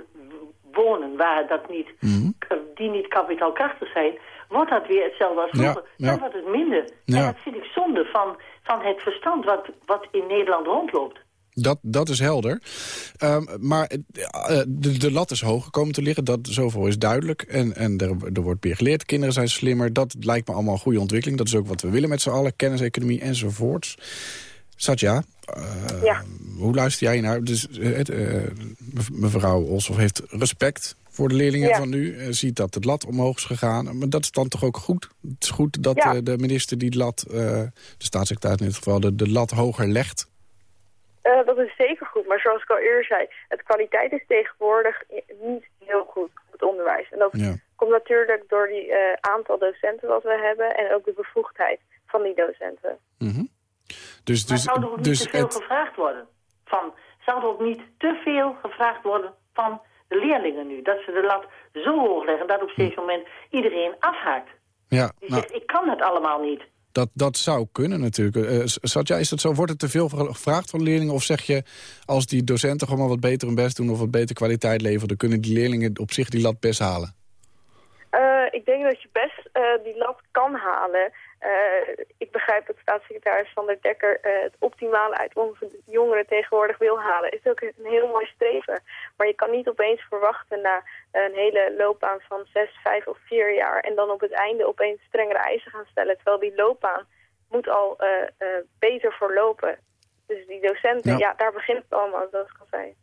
wonen, waar dat niet, Mhm. die niet kapitaalkrachtig zijn, wordt dat weer hetzelfde als Ja, vroeger. ja. Dan wordt het minder. Ja. En dat vind ik zonde van, van het verstand wat, wat in Nederland rondloopt. Dat, dat is helder. Ehm, maar eh, de, de lat is hoger komen te liggen. Dat, zoveel is duidelijk. En, en er, er wordt meer geleerd. Kinderen zijn slimmer. Dat lijkt me allemaal een goede ontwikkeling. Dat is ook wat we willen met z'n allen. Kenniseconomie enzovoorts. Satya, eh, Ja. hoe luister jij naar? Dus, eh, eh, mev- mevrouw Olshoff heeft respect voor de leerlingen Ja. van nu. eh, ziet dat het lat omhoog is gegaan. Maar dat is dan toch ook goed? Het is goed dat Ja. eh, de minister die lat, eh, de staatssecretaris in dit geval, de, de lat hoger legt. Eh, dat is zeker goed, maar zoals ik al eerder zei, het kwaliteit is tegenwoordig niet heel goed op het onderwijs. En dat Ja. komt natuurlijk door die eh, aantal docenten wat we hebben en ook de bevoegdheid van die docenten. Mhm. Dus, Maar dus, zou er ook niet dus te veel het, gevraagd worden? Van, zou er ook niet te veel gevraagd worden van de leerlingen nu? Dat ze de lat zo hoog leggen dat op steeds moment iedereen afhaakt. ja, Die nou, zegt, ik kan het allemaal niet. dat, dat zou kunnen natuurlijk. Eh, Satya, is dat zo? Wordt er te veel gevraagd van leerlingen? Of zeg je, als die docenten gewoon maar wat beter hun best doen... of wat beter kwaliteit leveren... dan kunnen die leerlingen op zich die lat best halen? Eh, ik denk dat je best eh, die lat kan halen. Eh, ik begrijp dat staatssecretaris Van der Dekker eh, het optimale uit onze jongeren tegenwoordig wil halen. is ook een heel mooi streven. Maar je kan niet opeens verwachten na een hele loopbaan van zes, vijf of vier jaar... en dan op het einde opeens strengere eisen gaan stellen. Terwijl die loopbaan moet al eh, beter verlopen. Dus die docenten, Ja. ja. daar begint het allemaal, zoals ik al zei.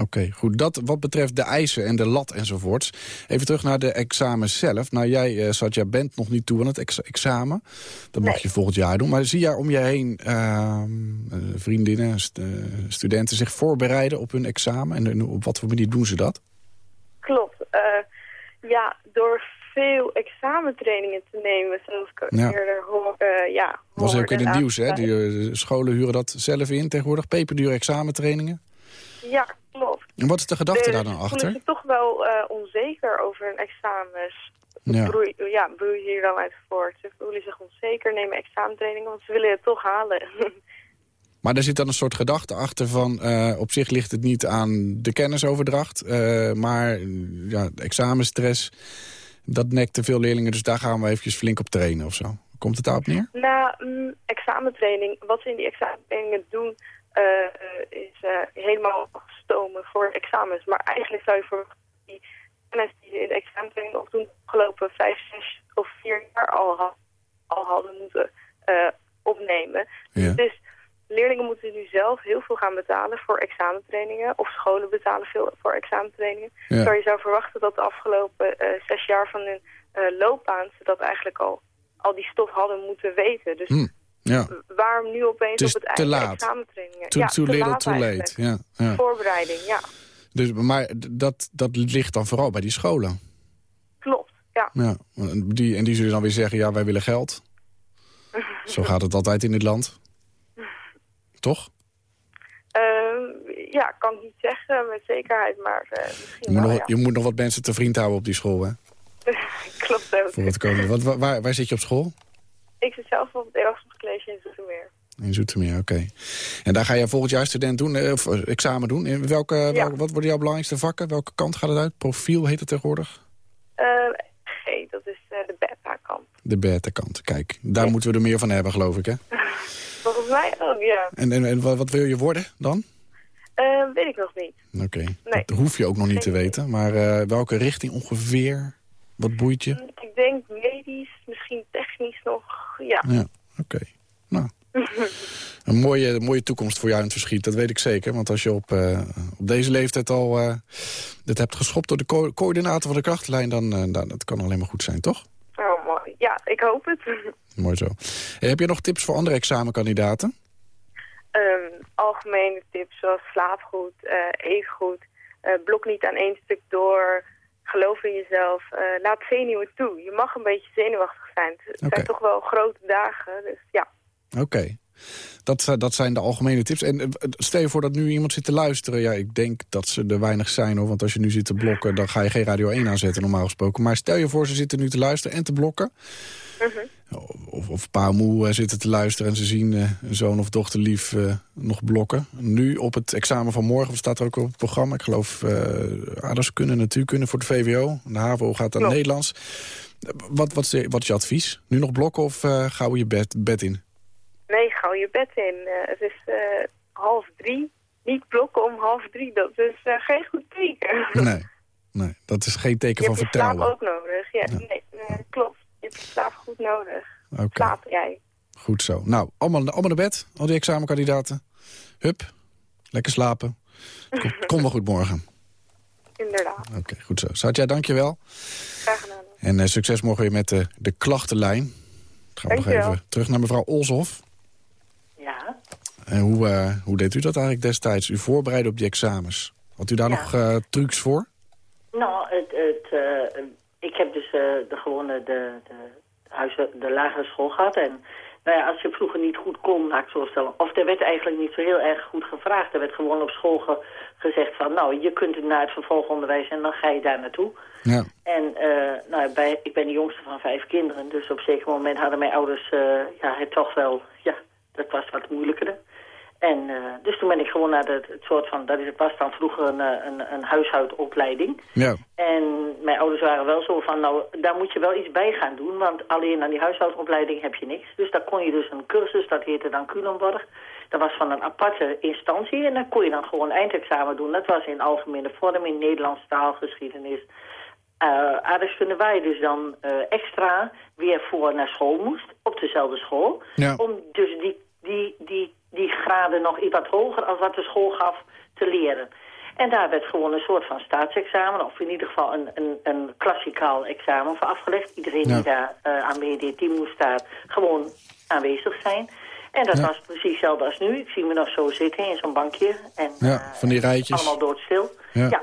Oké, goed. Dat wat betreft de eisen en de lat enzovoorts. Even terug naar de examens zelf. Nou, jij, eh, Satya, bent nog niet toe aan het ex- examen. Dat mag je volgend jaar doen. Maar zie jij om je heen ehm, eh, vriendinnen, st- eh, studenten zich voorbereiden op hun examen? En, en op wat voor manier doen ze dat? Klopt. Ja, door veel examentrainingen te nemen, zoals ik Ja. eerder hoor, ja, was ook in het nieuws, hè? Die scholen huren dat zelf in tegenwoordig. Peperdure examentrainingen. Ja, klopt. En wat is de gedachte Dus daar dan achter? zich toch wel eh, onzeker over hun examens. Ja. Broei, ja, broei hier dan uit voort. Ze voelen zich onzeker, nemen examentrainingen, want ze willen het toch halen. Maar er zit dan een soort gedachte achter van... eh, op zich ligt het niet aan de kennisoverdracht... eh, maar ja, de examenstress, dat nekt te veel leerlingen... dus daar gaan we eventjes flink op trainen of zo. Komt het daarop neer? Na mm, examentraining, wat ze in die examentrainingen doen, is eh, helemaal stomen voor examens. Maar eigenlijk zou je voor die kennis die ze in de examentraining opdoen, de afgelopen vijf, zes of vier jaar al, ha- al hadden moeten eh, opnemen. Ja. Dus leerlingen moeten nu zelf heel veel gaan betalen voor examentrainingen. Of scholen betalen veel voor examentrainingen. Ja. Je zou verwachten dat de afgelopen eh, zes jaar van hun eh, loopbaan ze dat eigenlijk al, al die stof hadden moeten weten. Dus Hm, ja. waarom nu opeens op het te einde laat. examentrainingen? Too, ja, too te little, laat too late. Ja, ja. Voorbereiding, ja. Dus, maar dat, dat ligt dan vooral bij die scholen. Klopt, ja. Ja. En Die, en die zullen dan weer zeggen, ja, wij willen geld. Zo gaat het altijd in dit land. Toch? Ehm, ja, kan ik niet zeggen met zekerheid, maar eh, misschien Je moet, wel, nog, ja. je moet nog wat mensen te vriend houden op die school, hè? Klopt ook. Voor het komende. Wat, wa- waar, waar zit je op school? Ik zit zelf op het Erasmus College in Zoetermeer. In Zoetermeer, oké. En daar ga je volgend jaar student doen, eh, of eh, examen doen. In welke, welke- wat worden jouw belangrijkste vakken? Welke kant gaat het uit? Profiel heet het tegenwoordig? Eh, G, dat is de beta-kant. De beta-kant. Kijk, daar moeten we er meer van hebben, geloof ik, hè? Volgens mij ook, ja. En, en, en wat, wat wil je worden dan? Eh, weet ik nog niet. Oké, Nee. dat hoef je ook nog niet te weten. Maar welke richting ongeveer? Wat boeit je? Ik denk medisch, misschien technisch nog, ja. Ja, oké. Nou, een mooie, mooie toekomst voor jou in het verschiet, dat weet ik zeker. Want als je op, eh, op deze leeftijd al eh dit hebt geschopt door de co- coördinator van de krachtlijn... dan eh, nou, dat kan alleen maar goed zijn, toch? Oh, mooi. Ja, ik hoop het. Mooi zo. Heb je nog tips voor andere examenkandidaten? Ehm, algemene tips zoals slaap goed, eet goed, blok niet aan één stuk door, geloof in jezelf, eh, laat zenuwen toe. Je mag een beetje zenuwachtig zijn. Het zijn toch wel grote dagen, dus ja. Oké. Dat, dat zijn de algemene tips. En eh, stel je voor dat nu iemand zit te luisteren. Ja, ik denk dat ze er weinig zijn hoor. Want als je nu zit te blokken, dan ga je geen Radio 1 aanzetten normaal gesproken. Maar stel je voor, ze zitten nu te luisteren en te blokken. Of, of pa moe eh, zitten te luisteren en ze zien eh, een zoon of dochter lief eh, nog blokken. Nu op het examen van morgen, staat er ook op het programma? Ik geloof uh, aardrijkskunde, natuurkunde voor de VWO. De HAVO gaat aan Klopt. Nederlands. Wat, wat, is je- wat is je advies? Nu nog blokken of eh gauw je bed, bed in? Nee, gauw je bed in. Het is half drie. Niet blokken om half drie, dat is geen goed teken. Nee, nee, dat is geen teken Je van hebt je vertrouwen. ook nodig. Ja, Nee, klopt. Hebt je slaap goed nodig. Oké, Slaap jij. goed zo. Nou, allemaal, allemaal naar bed, al die examenkandidaten. Hup, lekker slapen. Kom, kom wel goed morgen. Inderdaad. Oké, goed zo. Satya, dankjewel. Graag gedaan. En eh, succes morgen weer met de, de klachtenlijn. Dan gaan we nog Dankjewel. even terug naar mevrouw Olshoff. Ja. En hoe, eh, hoe deed u dat eigenlijk destijds? U voorbereiden op die examens. Had u daar nog eh, trucs voor? Nou, het, het, eh, ik heb dus eh, de gewone de, de, huizen, de lagere school gehad. En nou ja, als je vroeger niet goed kon, laat ik zo stellen. Of er werd eigenlijk niet zo heel erg goed gevraagd. Er werd gewoon op school ge- gezegd van, nou, je kunt naar het vervolgonderwijs en dan ga je daar naartoe. Ja. En eh, nou, bij, ik ben de jongste van vijf kinderen. Dus op een zeker moment hadden mijn ouders eh, ja, het toch wel... Ja, dat was wat moeilijker. En eh, dus toen ben ik gewoon naar het, het soort van... Dat is, het was dan vroeger een, eh, een, een huishoudopleiding. Ja. En mijn ouders waren wel zo van, nou, daar moet je wel iets bij gaan doen. Want alleen aan die huishoudopleiding heb je niks. Dus daar kon je dus een cursus, dat heette dan Culemborg. Dat was van een aparte instantie en dan kon je dan gewoon eindexamen doen. Dat was in algemene vorm, in Nederlands taal, geschiedenis, uh, aardrijkskunde, waar je dus dan uh, extra weer voor naar school moest, op dezelfde school. Ja. Om dus die, die, die, die graden nog iets wat hoger als wat de school gaf te leren. En daar werd gewoon een soort van staatsexamen, of in ieder geval een, een, een klassikaal examen voor afgelegd. Iedereen Ja. die daar uh, aan meedeed, die moest daar gewoon aanwezig zijn. En dat Ja. was precies hetzelfde als nu. Ik zie me nog zo zitten in zo'n bankje. En, Ja, van die rijtjes. allemaal doodstil. Ja. Ja.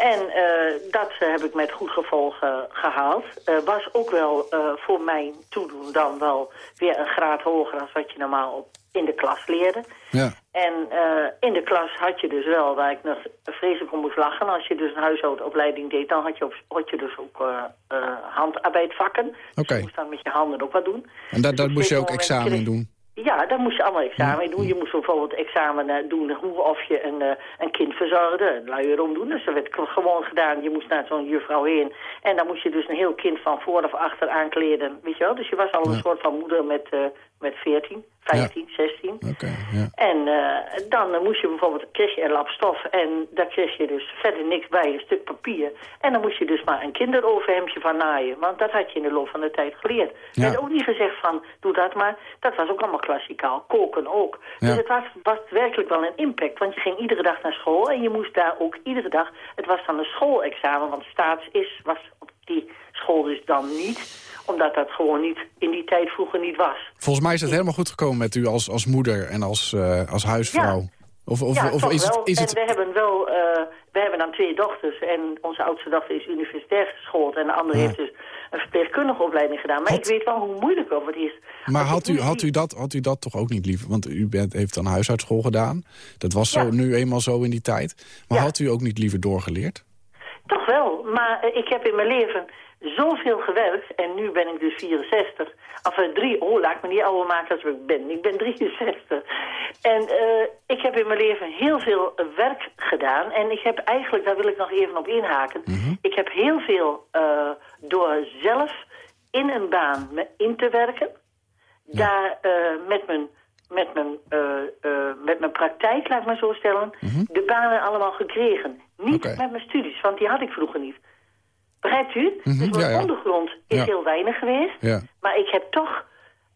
En eh, dat eh, heb ik met goed gevolg eh, gehaald. Eh, was ook wel voor mijn toedoen dan wel weer een graad hoger dan wat je normaal op, in de klas leerde. Ja. En in de klas had je dus wel, waar ik nog vreselijk om moest lachen... als je dus een huishoudopleiding deed, dan had je, op, had je dus ook handarbeidvakken. Dus Oké. je moest dan met je handen ook wat doen. En daar op moest je ook examen kreeg- doen. Ja, daar moest je allemaal examen in doen. Je moest bijvoorbeeld examen eh, doen hoe of je een, eh, een kind verzorgde. Een luier om doen. Dus dat werd gewoon gedaan. Je moest naar zo'n juffrouw heen. En dan moest je dus een heel kind van voor of achter aankleden. Weet je wel? Dus je was al een soort van moeder met, eh, met 14, 15, 16. Oké, ja. En eh, dan eh, moest je bijvoorbeeld, kreeg je een lap stof en daar kreeg je dus verder niks bij, een stuk papier. En dan moest je dus maar een kinderoverhemdje van naaien, want dat had je in de loop van de tijd geleerd. Ja. Er werd ook niet gezegd van, doe dat maar. Dat was ook allemaal klassikaal, koken ook. Ja. Dus het was, was werkelijk wel een impact, want je ging iedere dag naar school en je moest daar ook iedere dag, het was dan een schoolexamen, want staats is, was op die school dus dan niet omdat dat gewoon niet in die tijd vroeger niet was. Volgens mij is het helemaal goed gekomen met u als, als moeder en als, eh, als huisvrouw. Of, of, ja, of toch is wel. het... Is en het we hebben wel, eh, we hebben dan twee dochters en onze oudste dochter is universitair geschoold en de andere Ja. heeft dus een verpleegkundige opleiding gedaan. Maar Had- ik weet wel hoe moeilijk het is. maar had u, had, u dat, had u dat toch ook niet liever? Want u bent, heeft dan huishoudschool gedaan. Dat was zo, Ja. nu eenmaal zo in die tijd. Maar Ja. had u ook niet liever doorgeleerd? Toch wel, maar eh, ik heb in mijn leven zoveel gewerkt en nu ben ik dus 64. Enfin, drie, oh, laat ik me niet ouder maken als ik ben. Ik ben 63. En eh, ik heb in mijn leven heel veel werk gedaan. En ik heb eigenlijk, daar wil ik nog even op inhaken. Ik heb heel veel eh, door zelf in een baan me- in te werken. Daar eh, met mijn... Met mijn, met mijn praktijk, laat ik maar zo stellen, de banen allemaal gekregen. Niet met mijn studies, want die had ik vroeger niet. Begrijpt u? Mhm, dus mijn ja, ja. ondergrond is Ja. heel weinig geweest. Ja. Maar ik heb toch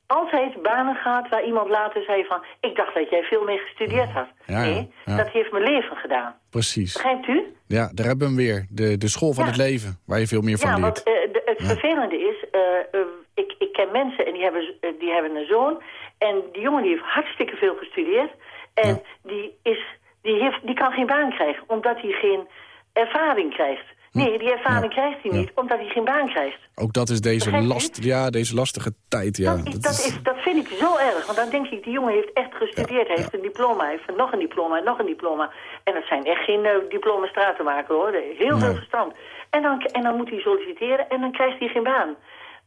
altijd banen gehad waar iemand later zei van... ik dacht dat jij veel meer gestudeerd had. Ja, ja, nee, ja. dat heeft mijn leven gedaan. Precies. Begrijpt u? Ja, daar hebben we hem weer. De, de school van Ja. het leven, waar je veel meer van ja, leert. want eh, de- het vervelende is... eh, eh, ik, ik ken mensen en die hebben, die hebben een zoon... en die jongen die heeft hartstikke veel gestudeerd... en die, is, die, heeft, die kan geen baan krijgen, omdat hij geen ervaring krijgt. Nee, die ervaring krijgt hij niet, omdat hij geen baan krijgt. Ook dat is deze, Begrijp last, ja, deze lastige tijd. Ja. dat, is, Dat dat, is- is, dat vind ik zo erg, want dan denk ik, die jongen heeft echt gestudeerd. Hij heeft een diploma, hij heeft nog een diploma nog een diploma. En dat zijn echt geen uh, diploma stratenmaker hoor, heel veel verstand. En dan, en dan moet hij solliciteren en dan krijgt hij geen baan.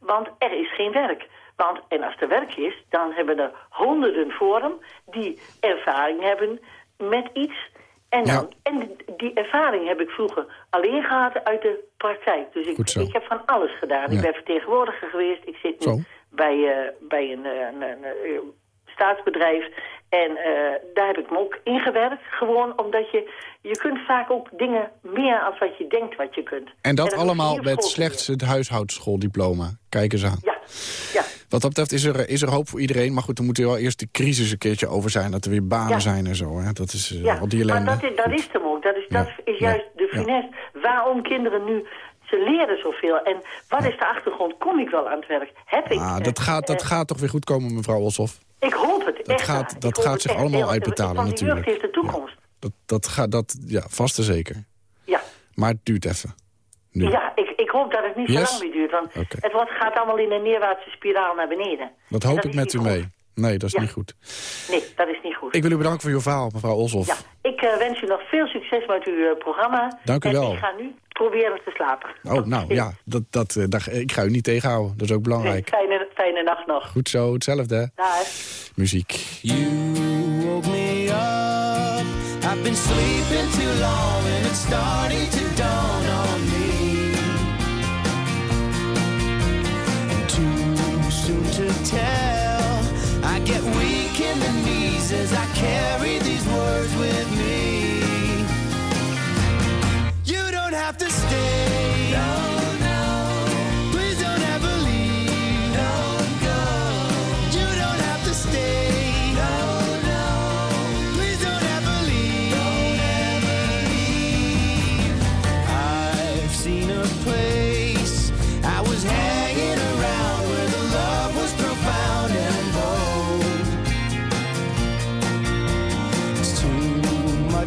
Want er is geen werk. Want, en als er werk is, dan hebben er honderden voor hem die ervaring hebben met iets. En, dan, en die ervaring heb ik vroeger alleen gehad uit de praktijk. Dus ik, ik heb van alles gedaan. Ja. Ik ben vertegenwoordiger geweest. Ik zit nu Zo. bij, eh, bij een, eh, een, een, eh, staatsbedrijf. En eh, daar heb ik me ook ingewerkt. Gewoon omdat je... Je kunt vaak ook dingen meer als wat je denkt wat je kunt. En dat allemaal met slechts het huishoudschooldiploma. Kijk eens aan. Ja, ja. Wat dat betreft is er, is er hoop voor iedereen. Maar goed, er moet er wel eerst de crisis een keertje over zijn. Dat er weer banen Ja. zijn en zo. Hè. Dat is eh, Ja, al die maar ellende. dat is, dat is hem ook. Dat is, dat is juist de finesse. Waarom kinderen nu... Ze leren zoveel. En wat is de achtergrond? Kom ik wel aan het werk? Heb ik... Ah, eh, dat, gaat, dat eh, gaat toch weer goed komen, mevrouw Oshoff? ik hoop het. Dat echt gaat- dat Ik hoop gaat zich allemaal uitbetalen, Want die jeugd natuurlijk. heeft de toekomst. Dat, dat gaat, dat, ja, vast en zeker. Ja. Maar het duurt even. Nu. Ja, ik, ik hoop dat het niet Yes? zo lang meer duurt. Want het wordt, gaat allemaal in een neerwaartse spiraal naar beneden. Dat hoop ik met u goed. mee. Nee, dat is Ja. niet goed. Nee, dat is niet goed. Ik wil u bedanken voor uw verhaal, mevrouw Oshoff. Ja, ik eh, wens u nog veel succes met uw eh, programma. Dank u en wel. ik ga nu proberen te slapen. Oh, nou ja, dat, dat, eh, daar- ik ga u niet tegenhouden. Dat is ook belangrijk. Fijne, fijne nacht nog. Goed zo, hetzelfde. Dag. Muziek. woke me up. I've been sleeping too long and it's starting to to tell. I get weak in the knees as I carry these words with me. You don't have to stay.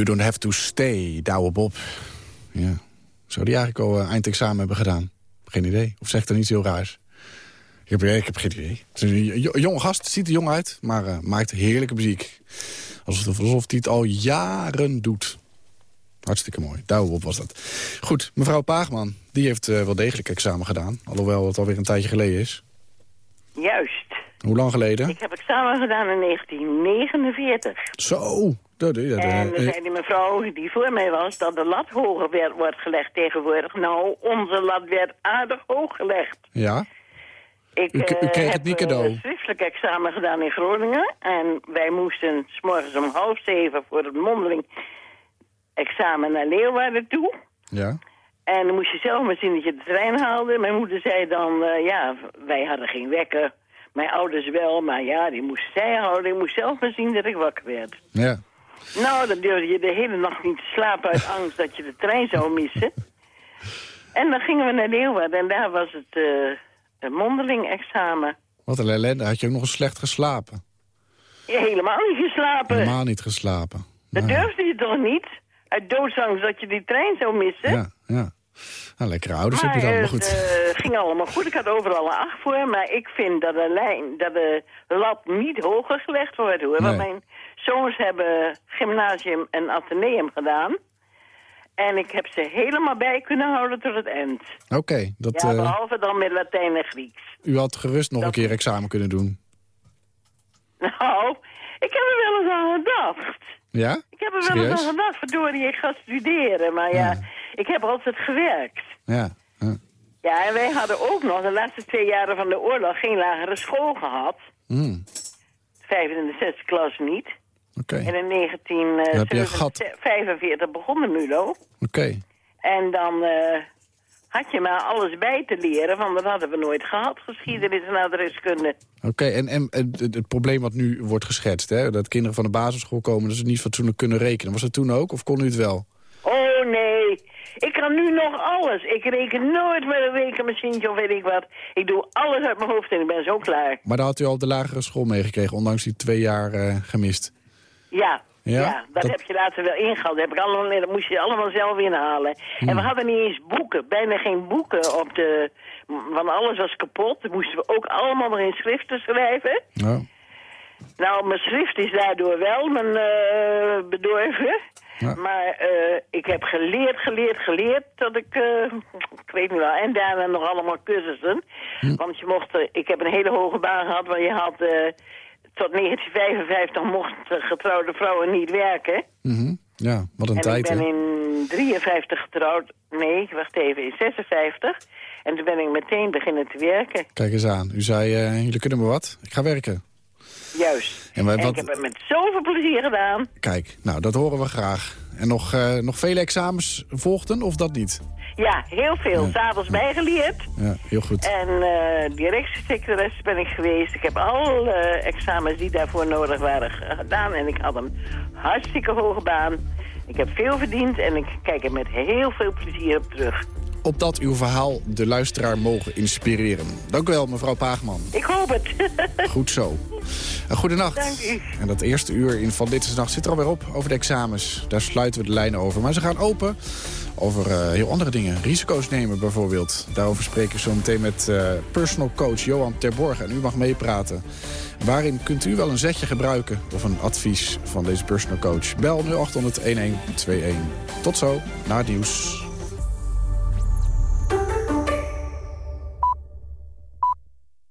You don't have to stay, Douwe Bob. Ja. Zou die eigenlijk al eh, eindexamen hebben gedaan? Geen idee. Of zegt er niets heel raars? Ik heb, ik heb geen idee. Het is een jo- jonge gast, ziet er jong uit, maar eh, maakt heerlijke muziek. Alsof, alsof hij het al jaren doet. Hartstikke mooi. Douwop was dat. Goed, mevrouw Paagman, die heeft eh, wel degelijk examen gedaan. Alhoewel het alweer een tijdje geleden is. Juist. Hoe lang geleden? Ik heb examen gedaan in 1949. Zo. Dat, dat, dat, En dan zei die mevrouw die voor mij was dat de lat hoger werd, wordt gelegd tegenwoordig. Nou, onze lat werd aardig hoog gelegd. ja? Ik U- u eh, kreeg het heb niet cadeau. eh, schriftelijk examen gedaan in Groningen. En wij moesten s morgens om half zeven voor het mondeling examen naar Leeuwarden toe. Ja. En dan moest je zelf maar zien dat je de trein haalde. Mijn moeder zei dan, eh, ja, wij hadden geen wekker. Mijn ouders wel, maar ja, die moest zij houden. Ik moest zelf maar zien dat ik wakker werd. Ja. Nou, dan durfde je de hele nacht niet te slapen uit angst dat je de trein zou missen. En dan gingen we naar Leeuwarden en daar was het eh, een mondeling examen. Wat een ellende. Had je ook nog eens slecht geslapen? Ja, helemaal niet geslapen. Helemaal niet geslapen. Dat durfde je toch niet? Uit doodsangst dat je die trein zou missen. Ja, ja. Nou, lekkere ouders maar heb je dan, maar het goed. eh, ging allemaal goed. Ik had overal een acht voor. Maar ik vind dat de, lijn, dat de lat niet hoger gelegd wordt. Hoor. Want Nee. mijn zoons hebben gymnasium en atheneum gedaan. En ik heb ze helemaal bij kunnen houden tot het eind. Oké, dat, ja, eh, behalve dan met Latijn en Grieks. u had gerust nog een keer examen kunnen doen. Nou, ik heb er wel eens aan gedacht. Ja? Ik heb er wel eens aan gedacht, verdorie, ik ga studeren. Maar ja, ik heb altijd gewerkt. Ja. ja. Ja, en wij hadden ook nog de laatste twee jaren van de oorlog geen lagere school gehad. Hmm, Vijfde en de zesde klas niet. Oké, En in Dan heb je een gat. 1945 begon de MULO. oké. En dan eh, had je maar alles bij te leren, want dat hadden we nooit gehad, geschiedenis en adreskunde. Oké, en, en het, het- probleem wat nu wordt geschetst, hè, dat kinderen van de basisschool komen... dat ze niet fatsoenlijk kunnen rekenen. Was dat toen ook, of kon u het wel? Oh nee, ik kan nu nog alles. Ik reken nooit met een rekenmachientje of weet ik wat. Ik doe alles uit mijn hoofd en ik ben zo klaar. Maar daar had u al de lagere school meegekregen, ondanks die twee jaar eh, gemist. Ja, Ja? ja, dat, Dat- heb je later wel ingehaald. Dat, heb ik allemaal, dat moest je allemaal zelf inhalen. En Hmm. we hadden niet eens boeken, bijna geen boeken op de... Want alles was kapot. Dan moesten we ook allemaal nog in schriften schrijven. Nou, Nou, mijn schrift is daardoor wel mijn eh, bedorven. Ja. Maar eh, ik heb geleerd, geleerd, geleerd tot ik, eh, ik weet niet wel, en daarna nog allemaal cursussen. Hm. Want je mocht, ik heb een hele hoge baan gehad, waar je had, tot 1955 mochten getrouwde vrouwen niet werken. mhm. ja, wat een en tijd, ik ben hè? in 53 getrouwd, nee, wacht even, in 56. En toen ben ik meteen beginnen te werken, Kijk eens aan. U zei, eh, jullie kunnen me wat, ik ga werken. juist. En wij- En wat- ik heb het met zoveel plezier gedaan. Kijk, nou, dat horen we graag. En nog, eh, nog vele examens volgden, of dat niet? Ja, heel veel. Ja. S'avonds bijgeleerd. Ja, heel goed. En eh directiesecretaris ben ik geweest. Ik heb alle eh, examens die daarvoor nodig waren gedaan. En ik had een hartstikke hoge baan. Ik heb veel verdiend en ik kijk er met heel veel plezier op terug. Opdat uw verhaal de luisteraar mogen inspireren. Dank u wel, mevrouw Paagman. Ik hoop het. Goed zo. Een goede nacht. Dank u. En dat eerste uur in Van Dit is Nacht zit er alweer op over de examens. Daar sluiten we de lijnen over. Maar ze gaan open over eh, heel andere dingen. Risico's nemen bijvoorbeeld. Daarover spreken we zo meteen met eh, personal coach Johan Terborgen. En u mag meepraten. Waarin kunt u wel een zetje gebruiken of een advies van deze personal coach? Bel 0800 1121. Tot zo, na het nieuws.